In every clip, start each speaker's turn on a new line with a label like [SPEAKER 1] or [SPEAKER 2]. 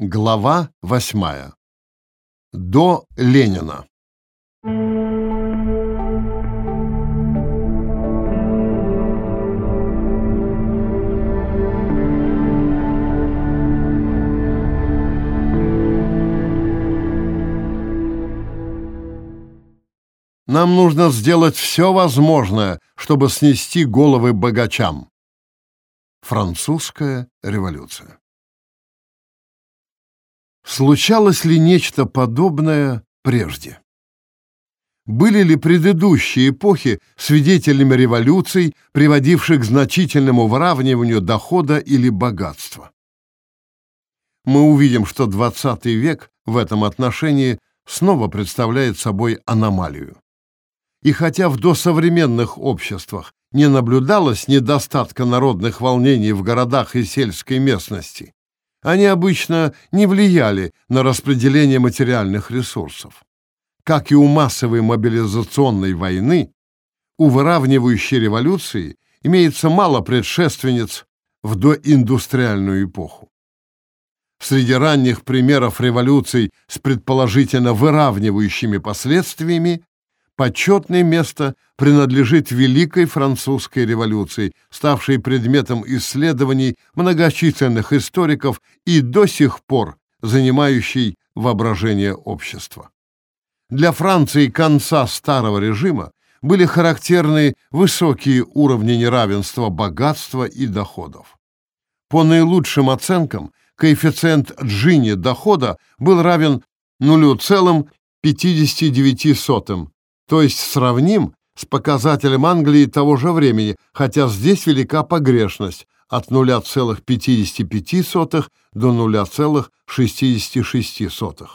[SPEAKER 1] Глава восьмая. До Ленина. Нам нужно сделать все возможное, чтобы снести головы богачам. Французская революция. Случалось ли нечто подобное прежде? Были ли предыдущие эпохи свидетелями революций, приводивших к значительному выравниванию дохода или богатства? Мы увидим, что XX век в этом отношении снова представляет собой аномалию. И хотя в досовременных обществах не наблюдалось недостатка народных волнений в городах и сельской местности, они обычно не влияли на распределение материальных ресурсов. Как и у массовой мобилизационной войны, у выравнивающей революции имеется мало предшественниц в доиндустриальную эпоху. Среди ранних примеров революций с предположительно выравнивающими последствиями почетное место принадлежит Великой Французской революции, ставшей предметом исследований многочисленных историков и до сих пор занимающей воображение общества. Для Франции конца старого режима были характерны высокие уровни неравенства богатства и доходов. По наилучшим оценкам, коэффициент Джини дохода был равен 0,59 то есть сравним с показателем Англии того же времени, хотя здесь велика погрешность от 0,55 до 0,66.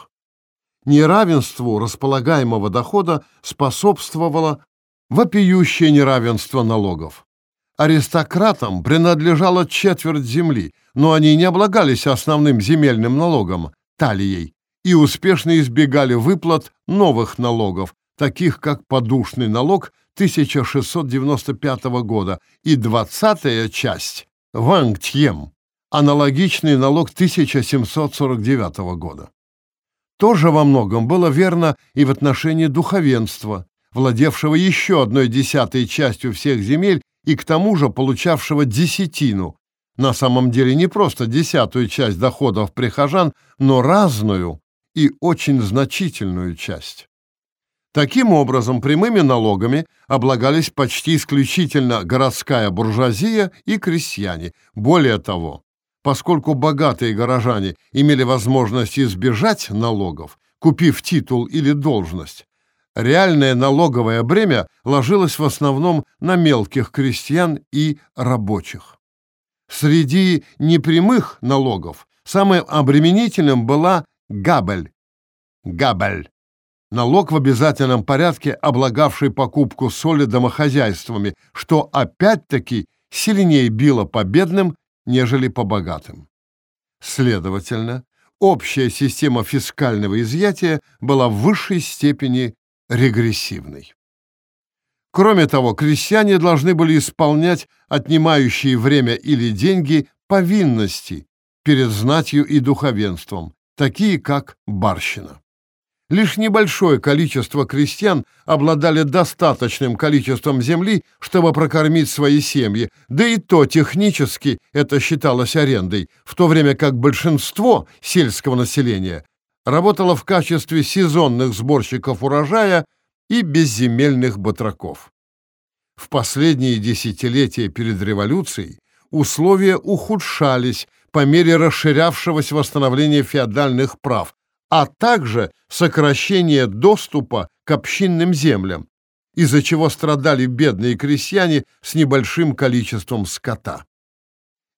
[SPEAKER 1] Неравенству располагаемого дохода способствовало вопиющее неравенство налогов. Аристократам принадлежала четверть земли, но они не облагались основным земельным налогом – талией, и успешно избегали выплат новых налогов, таких как подушный налог 1695 года и двадцатая часть Вангтьем, аналогичный налог 1749 года. Тоже во многом было верно и в отношении духовенства, владевшего еще одной десятой частью всех земель и к тому же получавшего десятину, на самом деле не просто десятую часть доходов прихожан, но разную и очень значительную часть. Таким образом, прямыми налогами облагались почти исключительно городская буржуазия и крестьяне. Более того, поскольку богатые горожане имели возможность избежать налогов, купив титул или должность, реальное налоговое бремя ложилось в основном на мелких крестьян и рабочих. Среди непрямых налогов самым обременительным была габель. Габель налог в обязательном порядке, облагавший покупку соли домохозяйствами, что опять-таки сильнее било по бедным, нежели по богатым. Следовательно, общая система фискального изъятия была в высшей степени регрессивной. Кроме того, крестьяне должны были исполнять отнимающие время или деньги повинности перед знатью и духовенством, такие как барщина. Лишь небольшое количество крестьян обладали достаточным количеством земли, чтобы прокормить свои семьи, да и то технически это считалось арендой, в то время как большинство сельского населения работало в качестве сезонных сборщиков урожая и безземельных батраков. В последние десятилетия перед революцией условия ухудшались по мере расширявшегося восстановления феодальных прав, а также сокращение доступа к общинным землям, из-за чего страдали бедные крестьяне с небольшим количеством скота.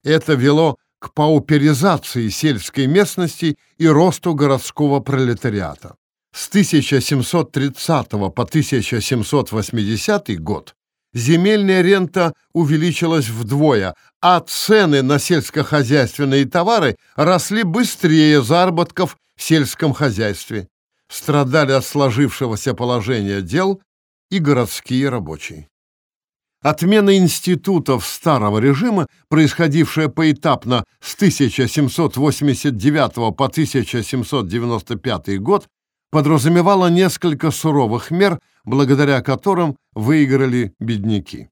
[SPEAKER 1] Это вело к пауперизации сельской местности и росту городского пролетариата. С 1730 по 1780 год земельная рента увеличилась вдвое, а цены на сельскохозяйственные товары росли быстрее заработков в сельском хозяйстве. Страдали от сложившегося положения дел и городские рабочие. Отмена институтов старого режима, происходившая поэтапно с 1789 по 1795 год, подразумевала несколько суровых мер, благодаря которым выиграли бедняки.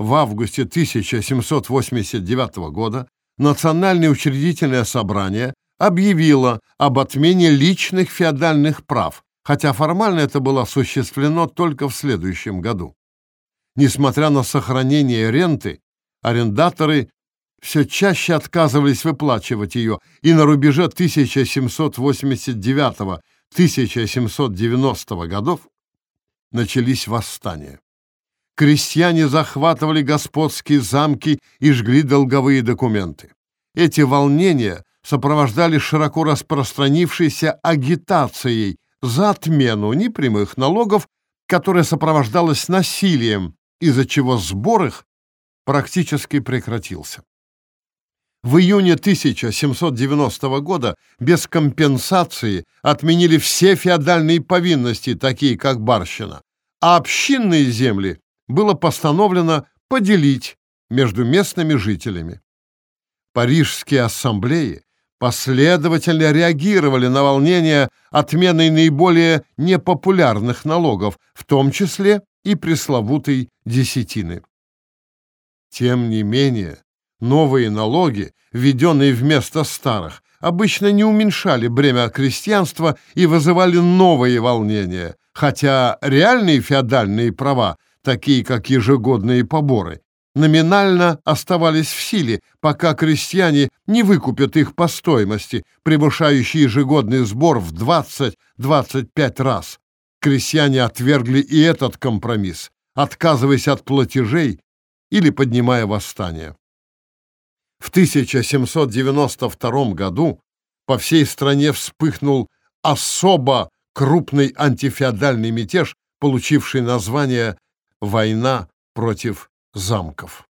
[SPEAKER 1] В августе 1789 года Национальное учредительное собрание объявило об отмене личных феодальных прав, хотя формально это было осуществлено только в следующем году. Несмотря на сохранение ренты, арендаторы все чаще отказывались выплачивать ее, и на рубеже 1789-1790 годов начались восстания. Крестьяне захватывали господские замки и жгли долговые документы. Эти волнения сопровождали широко распространившейся агитацией за отмену непрямых налогов, которая сопровождалась насилием из-за чего сбор их практически прекратился. В июне 1790 года без компенсации отменили все феодальные повинности, такие как барщина, а общинные земли было постановлено поделить между местными жителями. Парижские ассамблеи последовательно реагировали на волнение отменой наиболее непопулярных налогов, в том числе и пресловутой десятины. Тем не менее, новые налоги, введенные вместо старых, обычно не уменьшали бремя крестьянства и вызывали новые волнения, хотя реальные феодальные права, такие как ежегодные поборы, номинально оставались в силе, пока крестьяне не выкупят их по стоимости, превышающей ежегодный сбор в 20-25 раз, крестьяне отвергли и этот компромисс, отказываясь от платежей или поднимая восстание. В 1792 году по всей стране вспыхнул особо крупный антифеодальный мятеж, получивший название «Война против замков».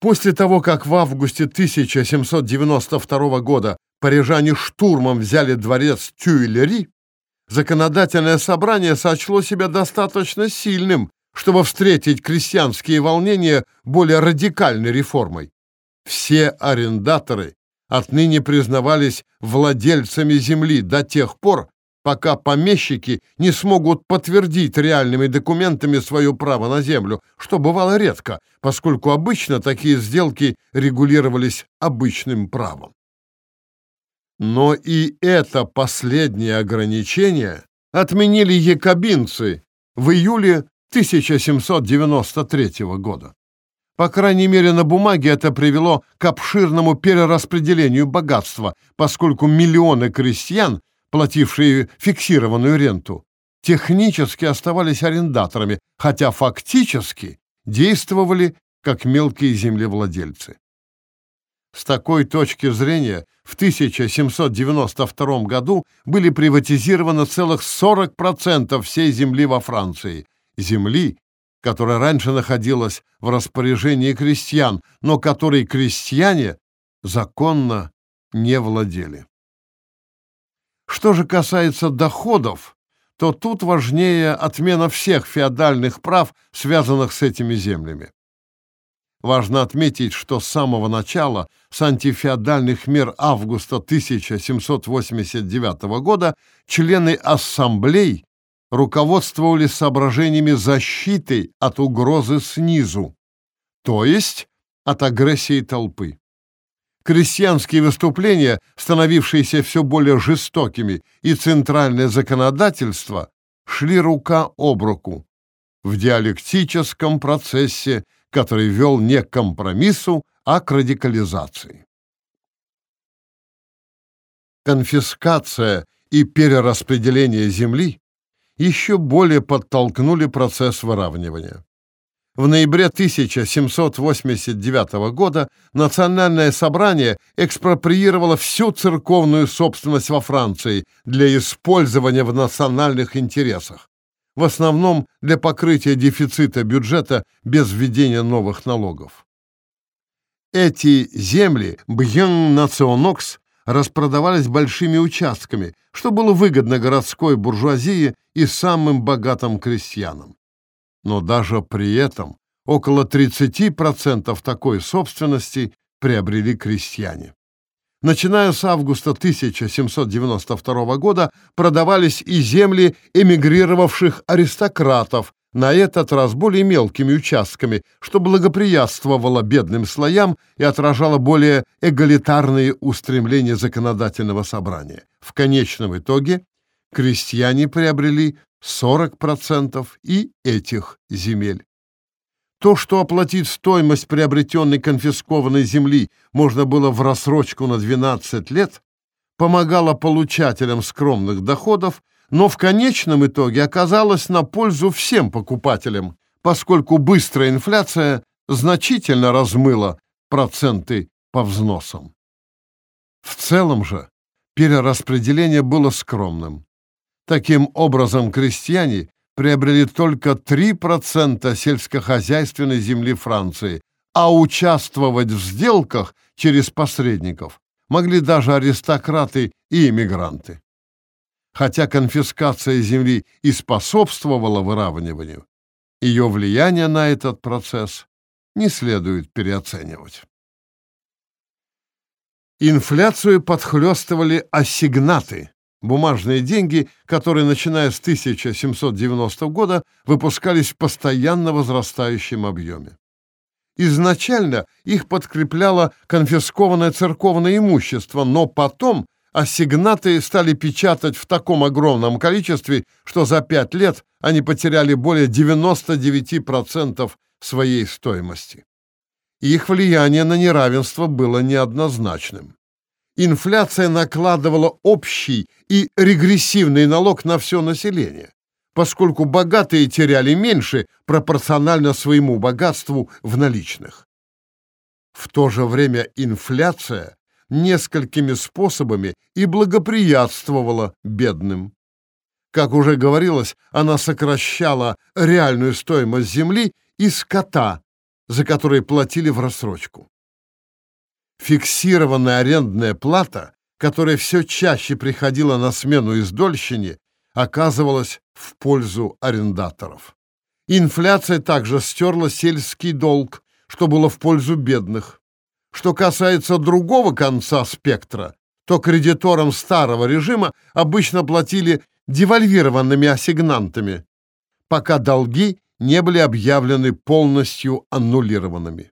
[SPEAKER 1] После того, как в августе 1792 года парижане штурмом взяли дворец Тюильри, законодательное собрание сочло себя достаточно сильным, чтобы встретить крестьянские волнения более радикальной реформой. Все арендаторы отныне признавались владельцами земли до тех пор, пока помещики не смогут подтвердить реальными документами свое право на землю, что бывало редко, поскольку обычно такие сделки регулировались обычным правом. Но и это последнее ограничение отменили якобинцы в июле 1793 года. По крайней мере, на бумаге это привело к обширному перераспределению богатства, поскольку миллионы крестьян, платившие фиксированную ренту, технически оставались арендаторами, хотя фактически действовали как мелкие землевладельцы. С такой точки зрения в 1792 году были приватизированы целых 40% всей земли во Франции, земли, которая раньше находилась в распоряжении крестьян, но которой крестьяне законно не владели. Что же касается доходов, то тут важнее отмена всех феодальных прав, связанных с этими землями. Важно отметить, что с самого начала, с антифеодальных мер августа 1789 года, члены ассамблей руководствовались соображениями защиты от угрозы снизу, то есть от агрессии толпы. Крестьянские выступления, становившиеся все более жестокими, и центральное законодательство шли рука об руку в диалектическом процессе который вел не к компромиссу, а к радикализации. Конфискация и перераспределение земли еще более подтолкнули процесс выравнивания. В ноябре 1789 года Национальное собрание экспроприировало всю церковную собственность во Франции для использования в национальных интересах в основном для покрытия дефицита бюджета без введения новых налогов. Эти земли Бьен-Национокс распродавались большими участками, что было выгодно городской буржуазии и самым богатым крестьянам. Но даже при этом около 30% такой собственности приобрели крестьяне. Начиная с августа 1792 года продавались и земли эмигрировавших аристократов, на этот раз более мелкими участками, что благоприятствовало бедным слоям и отражало более эгалитарные устремления законодательного собрания. В конечном итоге крестьяне приобрели 40% и этих земель. То, что оплатить стоимость приобретенной конфискованной земли можно было в рассрочку на 12 лет, помогало получателям скромных доходов, но в конечном итоге оказалось на пользу всем покупателям, поскольку быстрая инфляция значительно размыла проценты по взносам. В целом же перераспределение было скромным. Таким образом, крестьяне приобрели только 3% сельскохозяйственной земли Франции, а участвовать в сделках через посредников могли даже аристократы и эмигранты. Хотя конфискация земли и способствовала выравниванию, ее влияние на этот процесс не следует переоценивать. Инфляцию подхлестывали ассигнаты, Бумажные деньги, которые, начиная с 1790 года, выпускались в постоянно возрастающем объеме. Изначально их подкрепляло конфискованное церковное имущество, но потом ассигнаты стали печатать в таком огромном количестве, что за пять лет они потеряли более 99% своей стоимости. Их влияние на неравенство было неоднозначным инфляция накладывала общий и регрессивный налог на все население, поскольку богатые теряли меньше пропорционально своему богатству в наличных. В то же время инфляция несколькими способами и благоприятствовала бедным. Как уже говорилось, она сокращала реальную стоимость земли и скота, за которые платили в рассрочку фиксированная арендная плата, которая все чаще приходила на смену издольщине, оказывалась в пользу арендаторов. Инфляция также стерла сельский долг, что было в пользу бедных. Что касается другого конца спектра, то кредиторам старого режима обычно платили девальвированными ассигнантами, пока долги не были объявлены полностью аннулированными.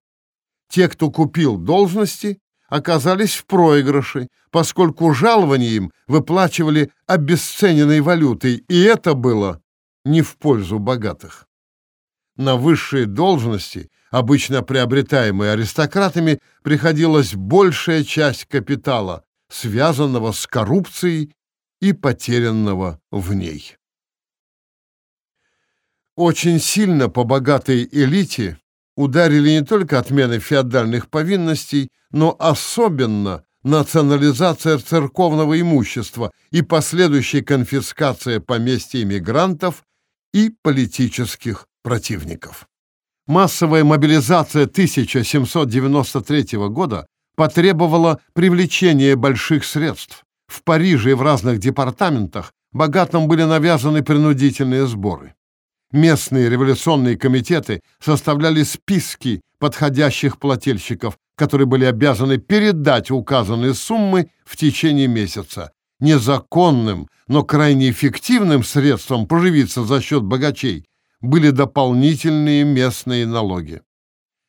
[SPEAKER 1] Те, кто купил должности, оказались в проигрыше, поскольку жалования им выплачивали обесцененной валютой, и это было не в пользу богатых. На высшие должности, обычно приобретаемые аристократами, приходилась большая часть капитала, связанного с коррупцией и потерянного в ней. Очень сильно по богатой элите ударили не только отмены феодальных повинностей, но особенно национализация церковного имущества и последующая конфискация поместья иммигрантов и политических противников. Массовая мобилизация 1793 года потребовала привлечения больших средств. В Париже и в разных департаментах богатым были навязаны принудительные сборы. Местные революционные комитеты составляли списки подходящих плательщиков, которые были обязаны передать указанные суммы в течение месяца. Незаконным, но крайне эффективным средством поживиться за счет богачей были дополнительные местные налоги.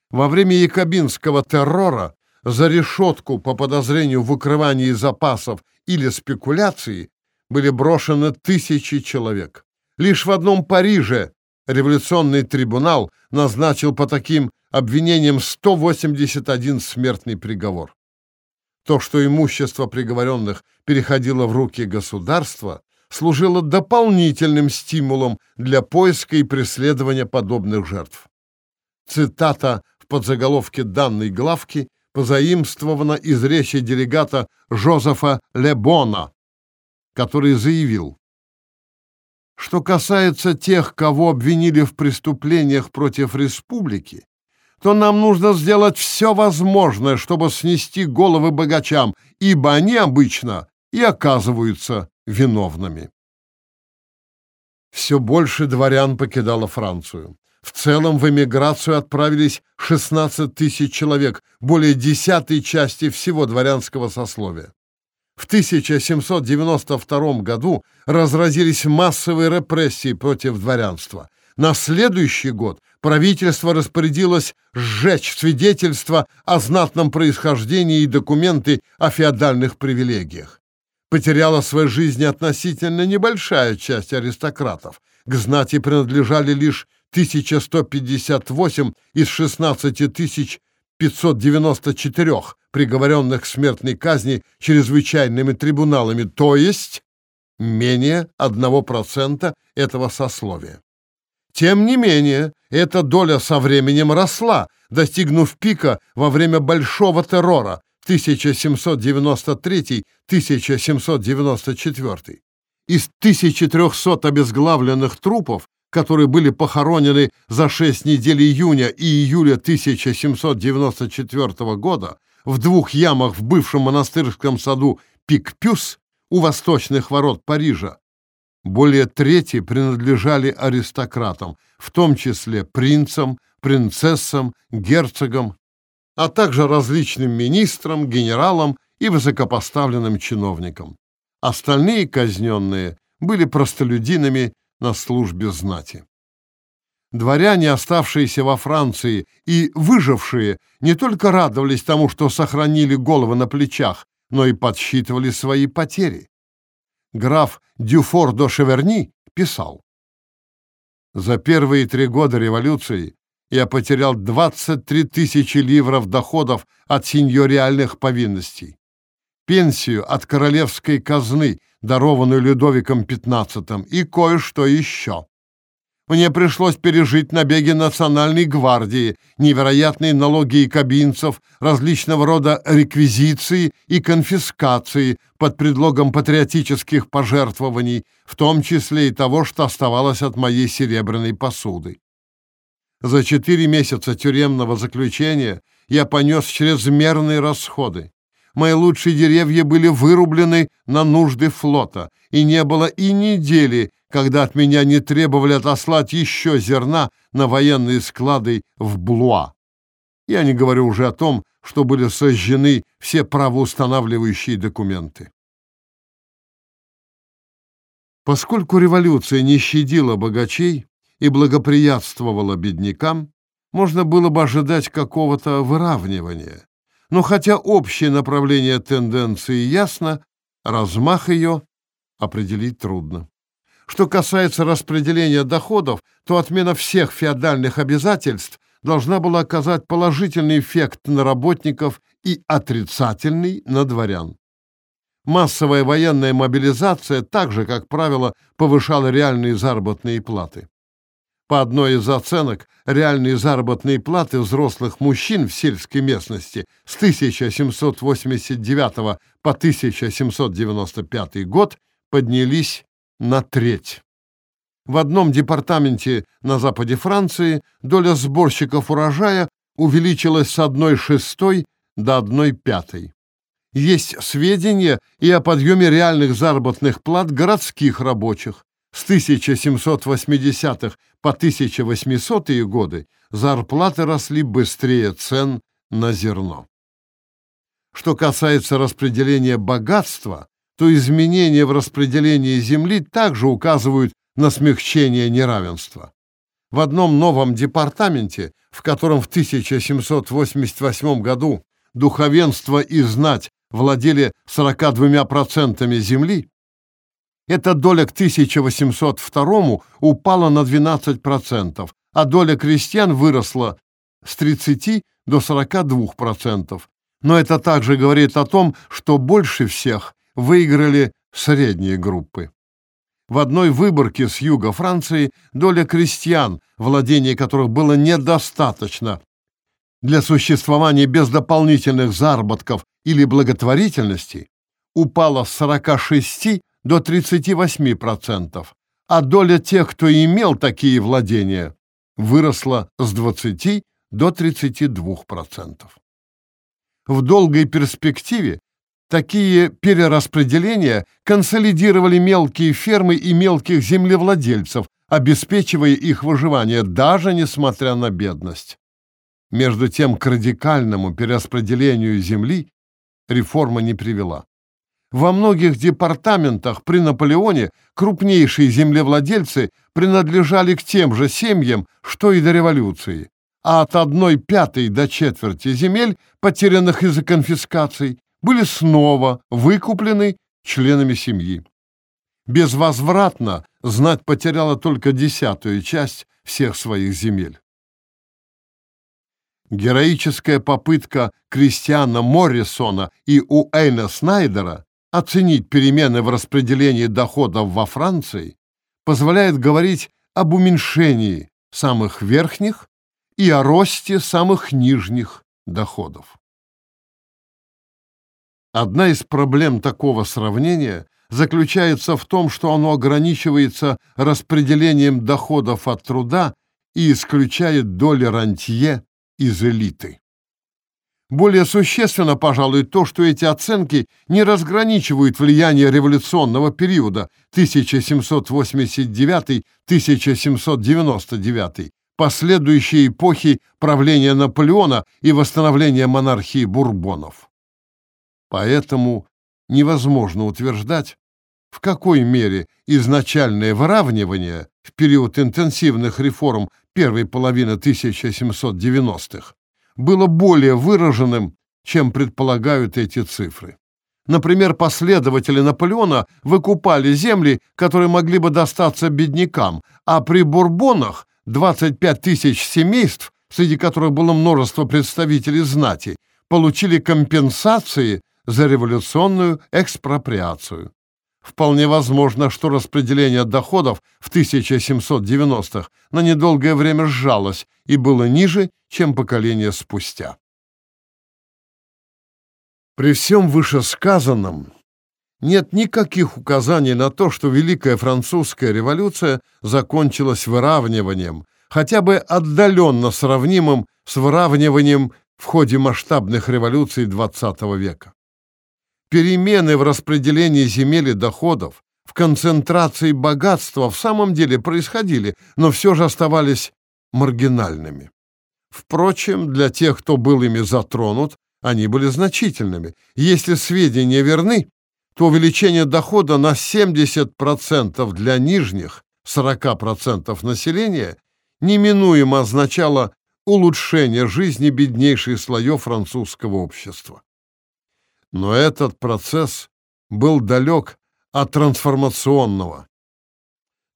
[SPEAKER 1] Во время якобинского террора за решетку по подозрению в укрывании запасов или спекуляции были брошены тысячи человек. Лишь в одном Париже революционный трибунал назначил по таким обвинениям 181 смертный приговор. То, что имущество приговоренных переходило в руки государства, служило дополнительным стимулом для поиска и преследования подобных жертв. Цитата в подзаголовке данной главки позаимствована из речи делегата Жозефа Лебона, который заявил, что касается тех, кого обвинили в преступлениях против республики, то нам нужно сделать все возможное, чтобы снести головы богачам, ибо они обычно и оказываются виновными. Все больше дворян покидало Францию. В целом в эмиграцию отправились 16 тысяч человек, более десятой части всего дворянского сословия. В 1792 году разразились массовые репрессии против дворянства. На следующий год правительство распорядилось сжечь свидетельства о знатном происхождении и документы о феодальных привилегиях. Потеряла свои жизни относительно небольшая часть аристократов. К знати принадлежали лишь 1158 из 16 594 приговоренных к смертной казни чрезвычайными трибуналами, то есть менее 1% этого сословия. Тем не менее, эта доля со временем росла, достигнув пика во время Большого террора 1793-1794. Из 1300 обезглавленных трупов которые были похоронены за шесть недель июня и июля 1794 года в двух ямах в бывшем монастырском саду Пикпюс у восточных ворот Парижа, более трети принадлежали аристократам, в том числе принцам, принцессам, герцогам, а также различным министрам, генералам и высокопоставленным чиновникам. Остальные казненные были простолюдинами на службе знати. Дворяне, оставшиеся во Франции и выжившие, не только радовались тому, что сохранили головы на плечах, но и подсчитывали свои потери. Граф Дюфор до Шеверни писал, «За первые три года революции я потерял 23 тысячи ливров доходов от сеньориальных повинностей, пенсию от королевской казны дарованную Людовиком XV, и кое-что еще. Мне пришлось пережить набеги национальной гвардии, невероятные налоги и кабинцев, различного рода реквизиции и конфискации под предлогом патриотических пожертвований, в том числе и того, что оставалось от моей серебряной посуды. За четыре месяца тюремного заключения я понес чрезмерные расходы мои лучшие деревья были вырублены на нужды флота, и не было и недели, когда от меня не требовали отослать еще зерна на военные склады в Блуа. Я не говорю уже о том, что были сожжены все правоустанавливающие документы. Поскольку революция не щадила богачей и благоприятствовала беднякам, можно было бы ожидать какого-то выравнивания. Но хотя общее направление тенденции ясно, размах ее определить трудно. Что касается распределения доходов, то отмена всех феодальных обязательств должна была оказать положительный эффект на работников и отрицательный на дворян. Массовая военная мобилизация также, как правило, повышала реальные заработные платы. По одной из оценок, реальные заработные платы взрослых мужчин в сельской местности с 1789 по 1795 год поднялись на треть. В одном департаменте на западе Франции доля сборщиков урожая увеличилась с 1 шестой до 1 пятой. Есть сведения и о подъеме реальных заработных плат городских рабочих. С 1780-х по 1800-е годы зарплаты росли быстрее цен на зерно. Что касается распределения богатства, то изменения в распределении земли также указывают на смягчение неравенства. В одном новом департаменте, в котором в 1788 году духовенство и знать владели 42% земли, эта доля к 1802 упала на 12%, а доля крестьян выросла с 30 до 42%. Но это также говорит о том, что больше всех выиграли средние группы. В одной выборке с юга Франции доля крестьян, владение которых было недостаточно для существования без дополнительных заработков или благотворительности, упала с 46 до 38%, а доля тех, кто имел такие владения, выросла с 20 до 32%. В долгой перспективе такие перераспределения консолидировали мелкие фермы и мелких землевладельцев, обеспечивая их выживание, даже несмотря на бедность. Между тем, к радикальному перераспределению земли реформа не привела. Во многих департаментах при Наполеоне крупнейшие землевладельцы принадлежали к тем же семьям, что и до революции, а от одной пятой до четверти земель, потерянных из-за конфискаций, были снова выкуплены членами семьи. Безвозвратно знать потеряла только десятую часть всех своих земель. Героическая попытка Кристиана Моррисона и Уэйна Снайдера оценить перемены в распределении доходов во Франции позволяет говорить об уменьшении самых верхних и о росте самых нижних доходов. Одна из проблем такого сравнения заключается в том, что оно ограничивается распределением доходов от труда и исключает доли рантье из элиты. Более существенно, пожалуй, то, что эти оценки не разграничивают влияние революционного периода 1789-1799, последующей эпохи правления Наполеона и восстановления монархии Бурбонов. Поэтому невозможно утверждать, в какой мере изначальное выравнивание в период интенсивных реформ первой половины 1790-х было более выраженным, чем предполагают эти цифры. Например, последователи Наполеона выкупали земли, которые могли бы достаться беднякам, а при Бурбонах 25 тысяч семейств, среди которых было множество представителей знати, получили компенсации за революционную экспроприацию. Вполне возможно, что распределение доходов в 1790-х на недолгое время сжалось и было ниже, чем поколение спустя. При всем вышесказанном нет никаких указаний на то, что Великая Французская революция закончилась выравниванием, хотя бы отдаленно сравнимым с выравниванием в ходе масштабных революций XX века. Перемены в распределении земель и доходов, в концентрации богатства в самом деле происходили, но все же оставались маргинальными. Впрочем, для тех, кто был ими затронут, они были значительными. Если сведения верны, то увеличение дохода на 70% для нижних, 40% населения неминуемо означало улучшение жизни беднейших слоев французского общества. Но этот процесс был далек от трансформационного.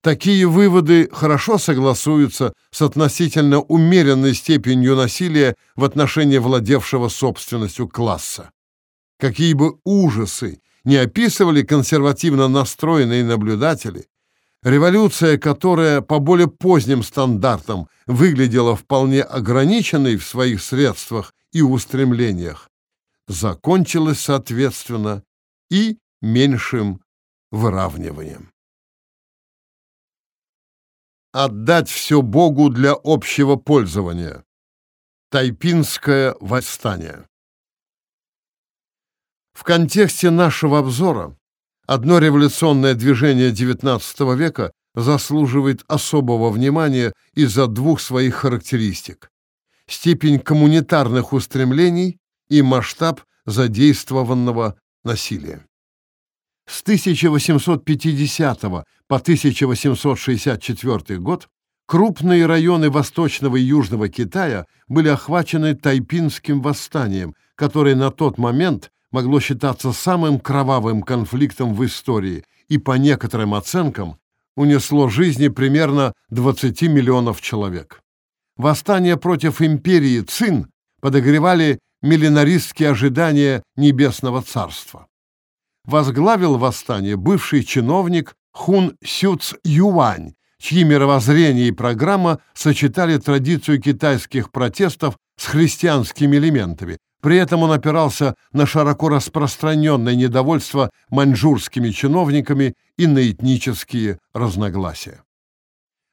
[SPEAKER 1] Такие выводы хорошо согласуются с относительно умеренной степенью насилия в отношении владевшего собственностью класса. Какие бы ужасы не описывали консервативно настроенные наблюдатели, революция, которая по более поздним стандартам выглядела вполне ограниченной в своих средствах и устремлениях, закончилось, соответственно, и меньшим выравниванием. Отдать все Богу для общего пользования. Тайпинское восстание. В контексте нашего обзора одно революционное движение XIX века заслуживает особого внимания из-за двух своих характеристик. Степень коммунитарных устремлений и масштаб задействованного насилия. С 1850 по 1864 год крупные районы Восточного и Южного Китая были охвачены Тайпинским восстанием, которое на тот момент могло считаться самым кровавым конфликтом в истории и, по некоторым оценкам, унесло жизни примерно 20 миллионов человек. Восстание против империи Цин подогревали миллинаристские ожидания Небесного Царства. Возглавил восстание бывший чиновник Хун Сюц Юань, чьи мировоззрение и программа сочетали традицию китайских протестов с христианскими элементами. При этом он опирался на широко распространенное недовольство маньчжурскими чиновниками и на этнические разногласия.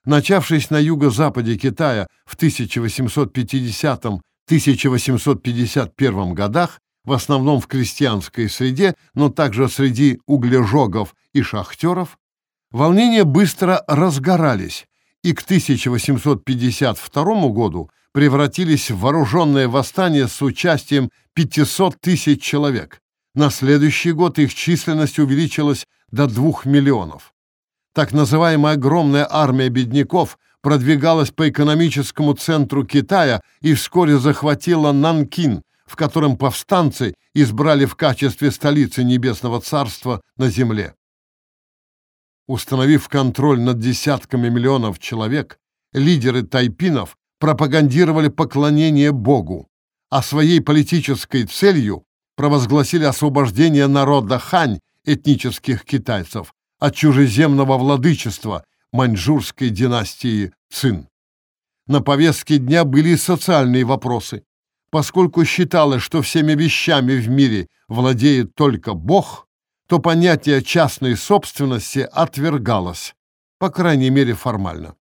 [SPEAKER 1] Начавшись на юго-западе Китая в 1850 1851 годах, в основном в крестьянской среде, но также среди углежогов и шахтеров, волнения быстро разгорались, и к 1852 году превратились в вооруженное восстание с участием 500 тысяч человек. На следующий год их численность увеличилась до 2 миллионов. Так называемая огромная армия бедняков продвигалась по экономическому центру Китая и вскоре захватила Нанкин, в котором повстанцы избрали в качестве столицы Небесного Царства на земле. Установив контроль над десятками миллионов человек, лидеры тайпинов пропагандировали поклонение Богу, а своей политической целью провозгласили освобождение народа хань, этнических китайцев, от чужеземного владычества маньчжурской династии Цин. На повестке дня были социальные вопросы. Поскольку считалось, что всеми вещами в мире владеет только Бог, то понятие частной собственности отвергалось, по крайней мере формально.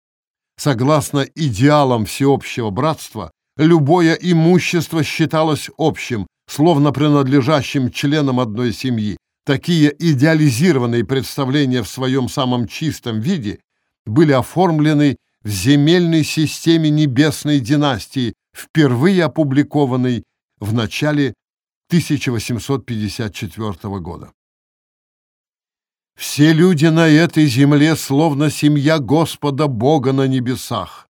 [SPEAKER 1] Согласно идеалам всеобщего братства, любое имущество считалось общим, словно принадлежащим членам одной семьи. Такие идеализированные представления в своем самом чистом виде были оформлены в земельной системе небесной династии, впервые опубликованной в начале 1854 года. Все люди на этой земле словно семья Господа Бога на небесах.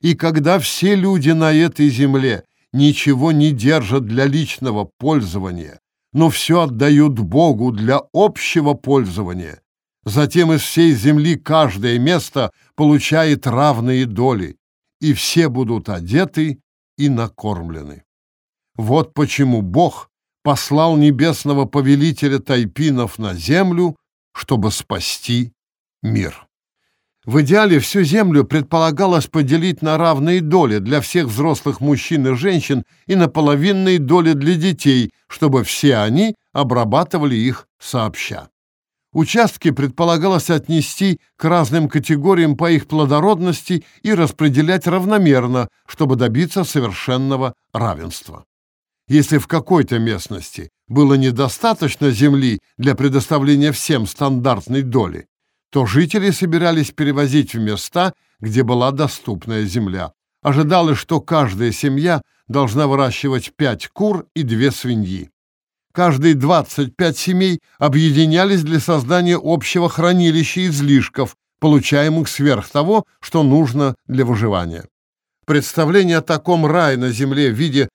[SPEAKER 1] И когда все люди на этой земле ничего не держат для личного пользования, но все отдают Богу для общего пользования, затем из всей земли каждое место получает равные доли, и все будут одеты и накормлены. Вот почему Бог послал небесного повелителя тайпинов на землю, чтобы спасти мир. В идеале всю землю предполагалось поделить на равные доли для всех взрослых мужчин и женщин и на половинные доли для детей, чтобы все они обрабатывали их сообща. Участки предполагалось отнести к разным категориям по их плодородности и распределять равномерно, чтобы добиться совершенного равенства. Если в какой-то местности было недостаточно земли для предоставления всем стандартной доли, то жители собирались перевозить в места, где была доступная земля. Ожидалось, что каждая семья должна выращивать пять кур и две свиньи. Каждые 25 семей объединялись для создания общего хранилища излишков, получаемых сверх того, что нужно для выживания. Представление о таком рае на земле в виде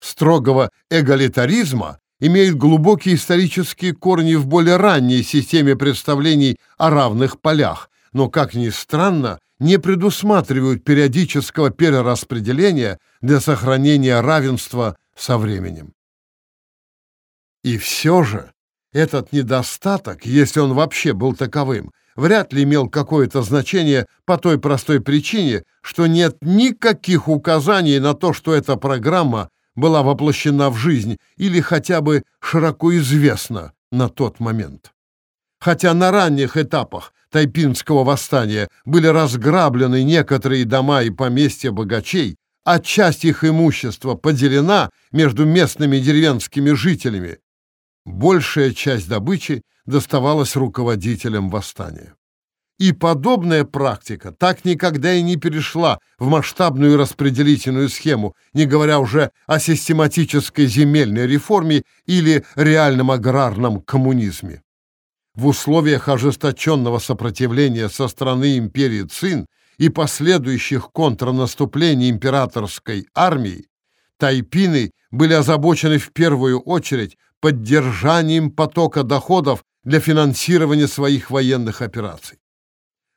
[SPEAKER 1] строгого эгалитаризма имеют глубокие исторические корни в более ранней системе представлений о равных полях, но, как ни странно, не предусматривают периодического перераспределения для сохранения равенства со временем. И все же этот недостаток, если он вообще был таковым, вряд ли имел какое-то значение по той простой причине, что нет никаких указаний на то, что эта программа была воплощена в жизнь или хотя бы широко известна на тот момент. Хотя на ранних этапах Тайпинского восстания были разграблены некоторые дома и поместья богачей, а часть их имущества поделена между местными деревенскими жителями, большая часть добычи доставалась руководителям восстания. И подобная практика так никогда и не перешла в масштабную распределительную схему, не говоря уже о систематической земельной реформе или реальном аграрном коммунизме. В условиях ожесточенного сопротивления со стороны империи Цин и последующих контрнаступлений императорской армии, тайпины были озабочены в первую очередь поддержанием потока доходов для финансирования своих военных операций.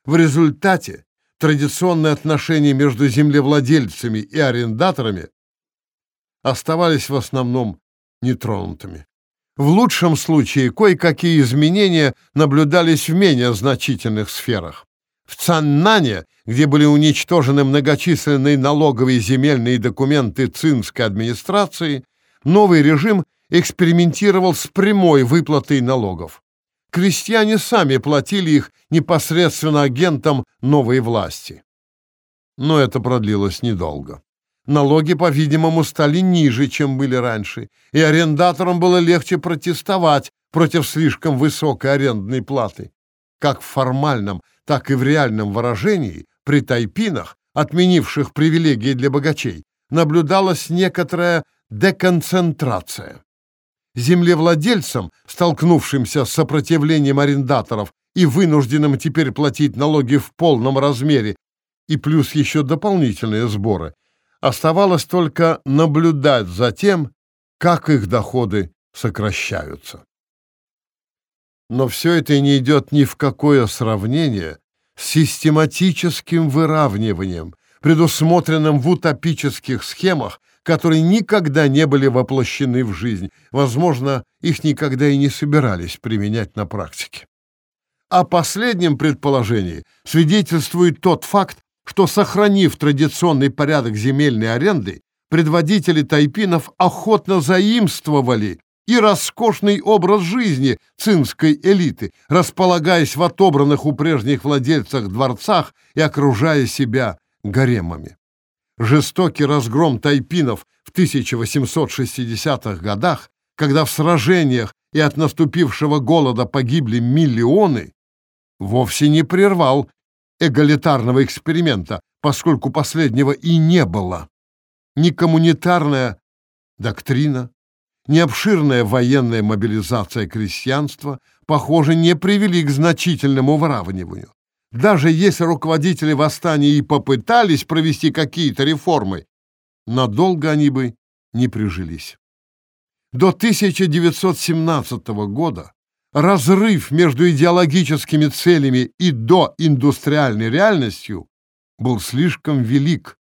[SPEAKER 1] В результате традиционные отношения между землевладельцами и арендаторами оставались в основном нетронутыми. В лучшем случае кое-какие изменения наблюдались в менее значительных сферах. В Цаннане, где были уничтожены многочисленные налоговые земельные документы цинской администрации, новый режим экспериментировал с прямой выплатой налогов крестьяне сами платили их непосредственно агентам новой власти. Но это продлилось недолго. Налоги, по-видимому, стали ниже, чем были раньше, и арендаторам было легче протестовать против слишком высокой арендной платы. Как в формальном, так и в реальном выражении при тайпинах, отменивших привилегии для богачей, наблюдалась некоторая деконцентрация. Землевладельцам, столкнувшимся с сопротивлением арендаторов и вынужденным теперь платить налоги в полном размере, и плюс еще дополнительные сборы, оставалось только наблюдать за тем, как их доходы сокращаются. Но все это не идет ни в какое сравнение с систематическим выравниванием, предусмотренным в утопических схемах, которые никогда не были воплощены в жизнь. Возможно, их никогда и не собирались применять на практике. О последнем предположении свидетельствует тот факт, что, сохранив традиционный порядок земельной аренды, предводители тайпинов охотно заимствовали и роскошный образ жизни цинской элиты, располагаясь в отобранных у прежних владельцах дворцах и окружая себя гаремами. Жестокий разгром тайпинов в 1860-х годах, когда в сражениях и от наступившего голода погибли миллионы, вовсе не прервал эгалитарного эксперимента, поскольку последнего и не было. Ни коммунитарная доктрина, ни обширная военная мобилизация крестьянства, похоже, не привели к значительному выравниванию. Даже если руководители восстания и попытались провести какие-то реформы, надолго они бы не прижились. До 1917 года разрыв между идеологическими целями и доиндустриальной реальностью был слишком велик,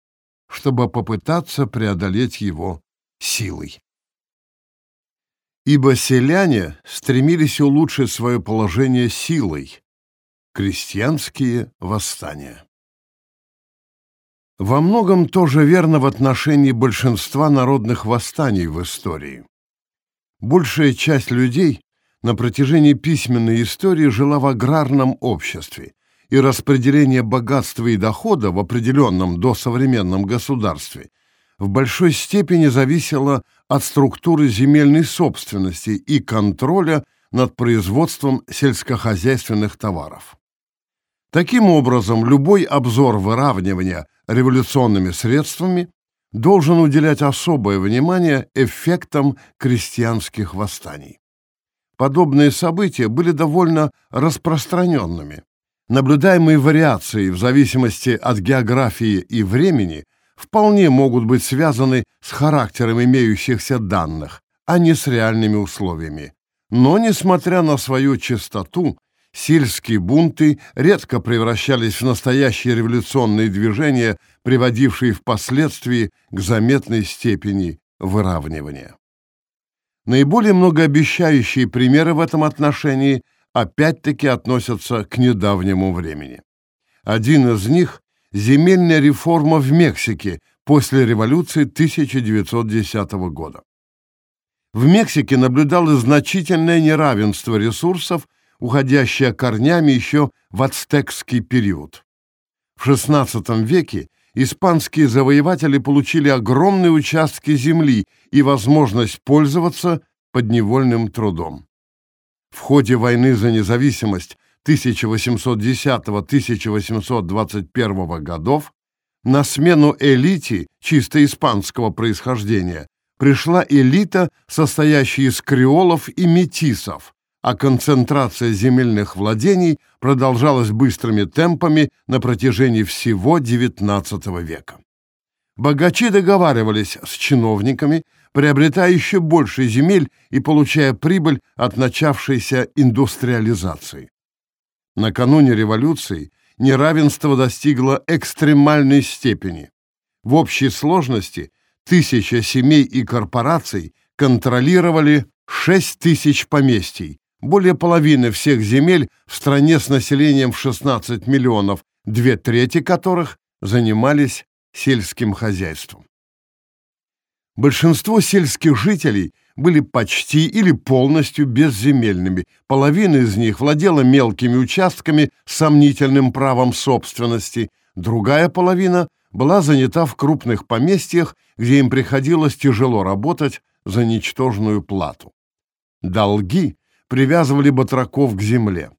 [SPEAKER 1] чтобы попытаться преодолеть его силой. Ибо селяне стремились улучшить свое положение силой. Крестьянские восстания. Во многом тоже верно в отношении большинства народных восстаний в истории. Большая часть людей на протяжении письменной истории жила в аграрном обществе, и распределение богатства и дохода в определенном досовременном государстве в большой степени зависело от структуры земельной собственности и контроля над производством сельскохозяйственных товаров. Таким образом, любой обзор выравнивания революционными средствами должен уделять особое внимание эффектам крестьянских восстаний. Подобные события были довольно распространенными. Наблюдаемые вариации в зависимости от географии и времени вполне могут быть связаны с характером имеющихся данных, а не с реальными условиями. Но, несмотря на свою чистоту, сельские бунты редко превращались в настоящие революционные движения, приводившие впоследствии к заметной степени выравнивания. Наиболее многообещающие примеры в этом отношении опять-таки относятся к недавнему времени. Один из них – земельная реформа в Мексике после революции 1910 года. В Мексике наблюдалось значительное неравенство ресурсов, уходящее корнями еще в ацтекский период. В XVI веке испанские завоеватели получили огромные участки земли и возможность пользоваться подневольным трудом. В ходе войны за независимость 1810-1821 годов на смену элите чисто испанского происхождения пришла элита, состоящая из креолов и метисов, а концентрация земельных владений продолжалась быстрыми темпами на протяжении всего XIX века. Богачи договаривались с чиновниками, приобретая еще больше земель и получая прибыль от начавшейся индустриализации. Накануне революции неравенство достигло экстремальной степени. В общей сложности тысяча семей и корпораций контролировали 6 тысяч поместий, более половины всех земель в стране с населением в 16 миллионов, две трети которых занимались сельским хозяйством. Большинство сельских жителей были почти или полностью безземельными. Половина из них владела мелкими участками с сомнительным правом собственности, другая половина была занята в крупных поместьях, где им приходилось тяжело работать за ничтожную плату. Долги привязывали батраков к земле.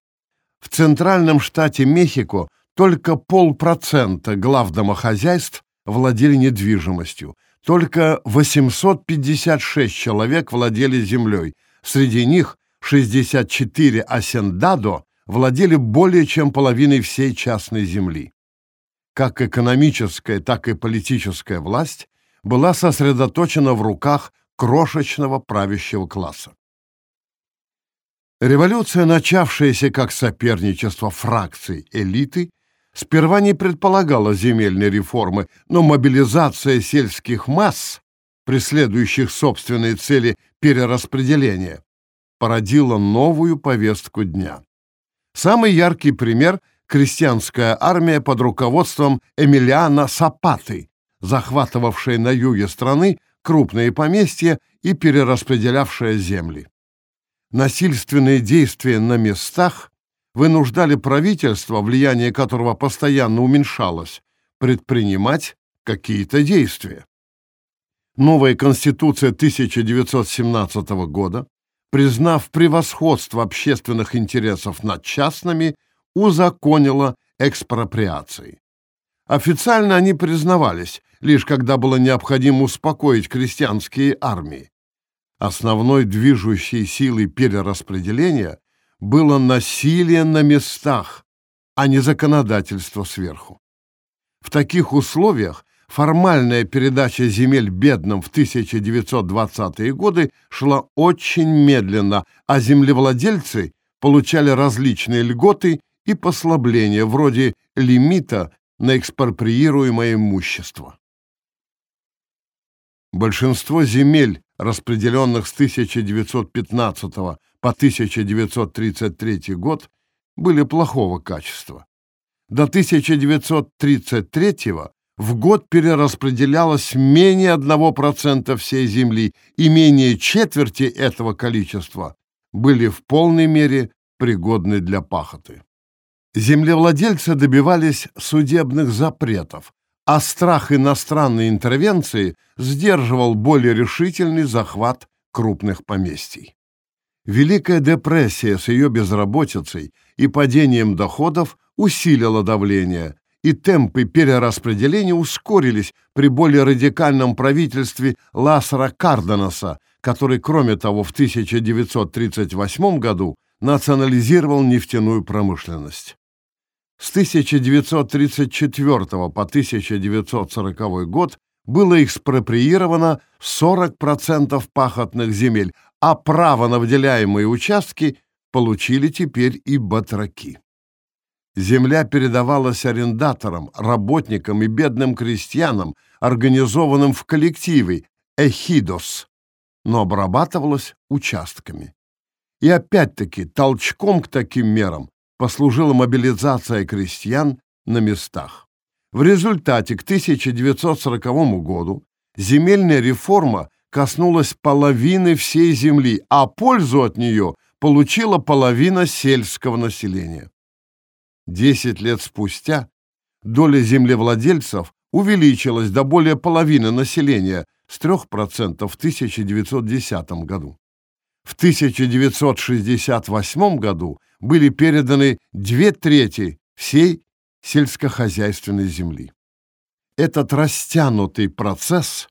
[SPEAKER 1] В центральном штате Мехико только полпроцента глав домохозяйств владели недвижимостью, только 856 человек владели землей, среди них 64 асендадо владели более чем половиной всей частной земли. Как экономическая, так и политическая власть была сосредоточена в руках крошечного правящего класса. Революция, начавшаяся как соперничество фракций элиты, сперва не предполагала земельной реформы, но мобилизация сельских масс, преследующих собственные цели перераспределения, породила новую повестку дня. Самый яркий пример – крестьянская армия под руководством Эмилиана Сапаты, захватывавшая на юге страны крупные поместья и перераспределявшая земли. Насильственные действия на местах вынуждали правительство, влияние которого постоянно уменьшалось, предпринимать какие-то действия. Новая Конституция 1917 года, признав превосходство общественных интересов над частными, узаконила экспроприации. Официально они признавались, лишь когда было необходимо успокоить крестьянские армии. Основной движущей силой перераспределения было насилие на местах, а не законодательство сверху. В таких условиях формальная передача земель бедным в 1920-е годы шла очень медленно, а землевладельцы получали различные льготы и послабления вроде лимита на экспроприируемое имущество. Большинство земель, распределенных с 1915 по 1933 год, были плохого качества. До 1933 в год перераспределялось менее 1% всей земли, и менее четверти этого количества были в полной мере пригодны для пахоты. Землевладельцы добивались судебных запретов, а страх иностранной интервенции сдерживал более решительный захват крупных поместий. Великая депрессия с ее безработицей и падением доходов усилила давление, и темпы перераспределения ускорились при более радикальном правительстве Лассера Карденаса, который, кроме того, в 1938 году национализировал нефтяную промышленность. С 1934 по 1940 год было экспроприировано 40% пахотных земель, а право на выделяемые участки получили теперь и батраки. Земля передавалась арендаторам, работникам и бедным крестьянам, организованным в коллективы «эхидос», но обрабатывалась участками. И опять-таки толчком к таким мерам послужила мобилизация крестьян на местах. В результате к 1940 году земельная реформа коснулась половины всей земли, а пользу от нее получила половина сельского населения. Десять лет спустя доля землевладельцев увеличилась до более половины населения с 3% в 1910 году. В 1968 году были переданы две трети всей сельскохозяйственной земли. Этот растянутый процесс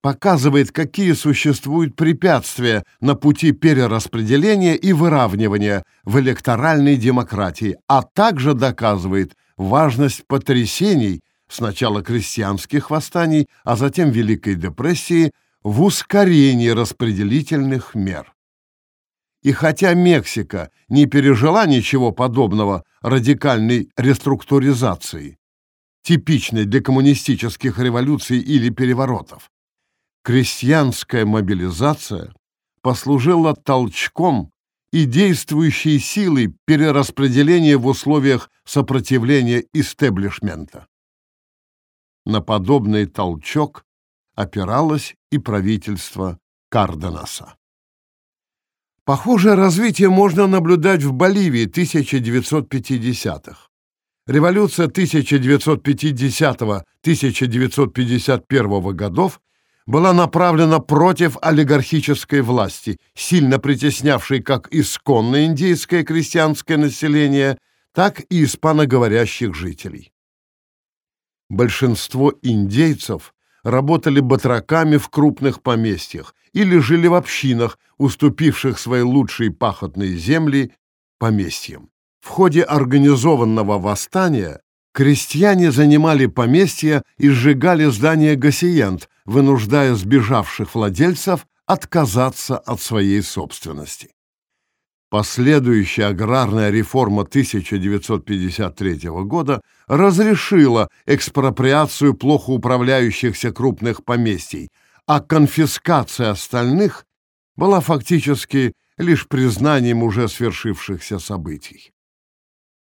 [SPEAKER 1] показывает, какие существуют препятствия на пути перераспределения и выравнивания в электоральной демократии, а также доказывает важность потрясений сначала крестьянских восстаний, а затем Великой депрессии в ускорении распределительных мер. И хотя Мексика не пережила ничего подобного радикальной реструктуризации, типичной для коммунистических революций или переворотов, крестьянская мобилизация послужила толчком и действующей силой перераспределения в условиях сопротивления истеблишмента. На подобный толчок опиралось и правительство Карденаса. Похожее развитие можно наблюдать в Боливии 1950-х. Революция 1950-1951 годов была направлена против олигархической власти, сильно притеснявшей как исконное индейское крестьянское население, так и испаноговорящих жителей. Большинство индейцев работали батраками в крупных поместьях или жили в общинах, уступивших свои лучшие пахотные земли поместьям. В ходе организованного восстания крестьяне занимали поместья и сжигали здания гасиент, вынуждая сбежавших владельцев отказаться от своей собственности. Последующая аграрная реформа 1953 года разрешила экспроприацию плохо управляющихся крупных поместий, а конфискация остальных была фактически лишь признанием уже свершившихся событий.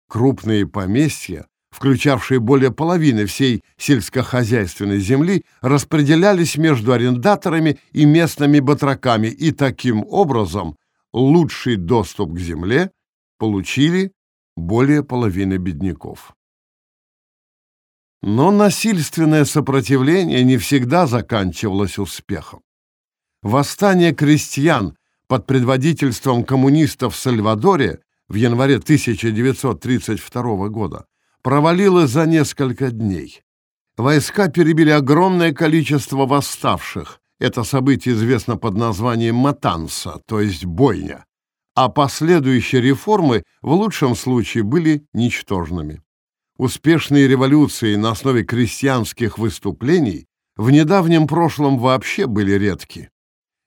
[SPEAKER 1] Крупные поместья, включавшие более половины всей сельскохозяйственной земли, распределялись между арендаторами и местными батраками, и таким образом лучший доступ к земле получили более половины бедняков. Но насильственное сопротивление не всегда заканчивалось успехом. Восстание крестьян под предводительством коммунистов в Сальвадоре в январе 1932 года провалилось за несколько дней. Войска перебили огромное количество восставших. Это событие известно под названием «Матанса», то есть «бойня». А последующие реформы в лучшем случае были ничтожными. Успешные революции на основе крестьянских выступлений в недавнем прошлом вообще были редки.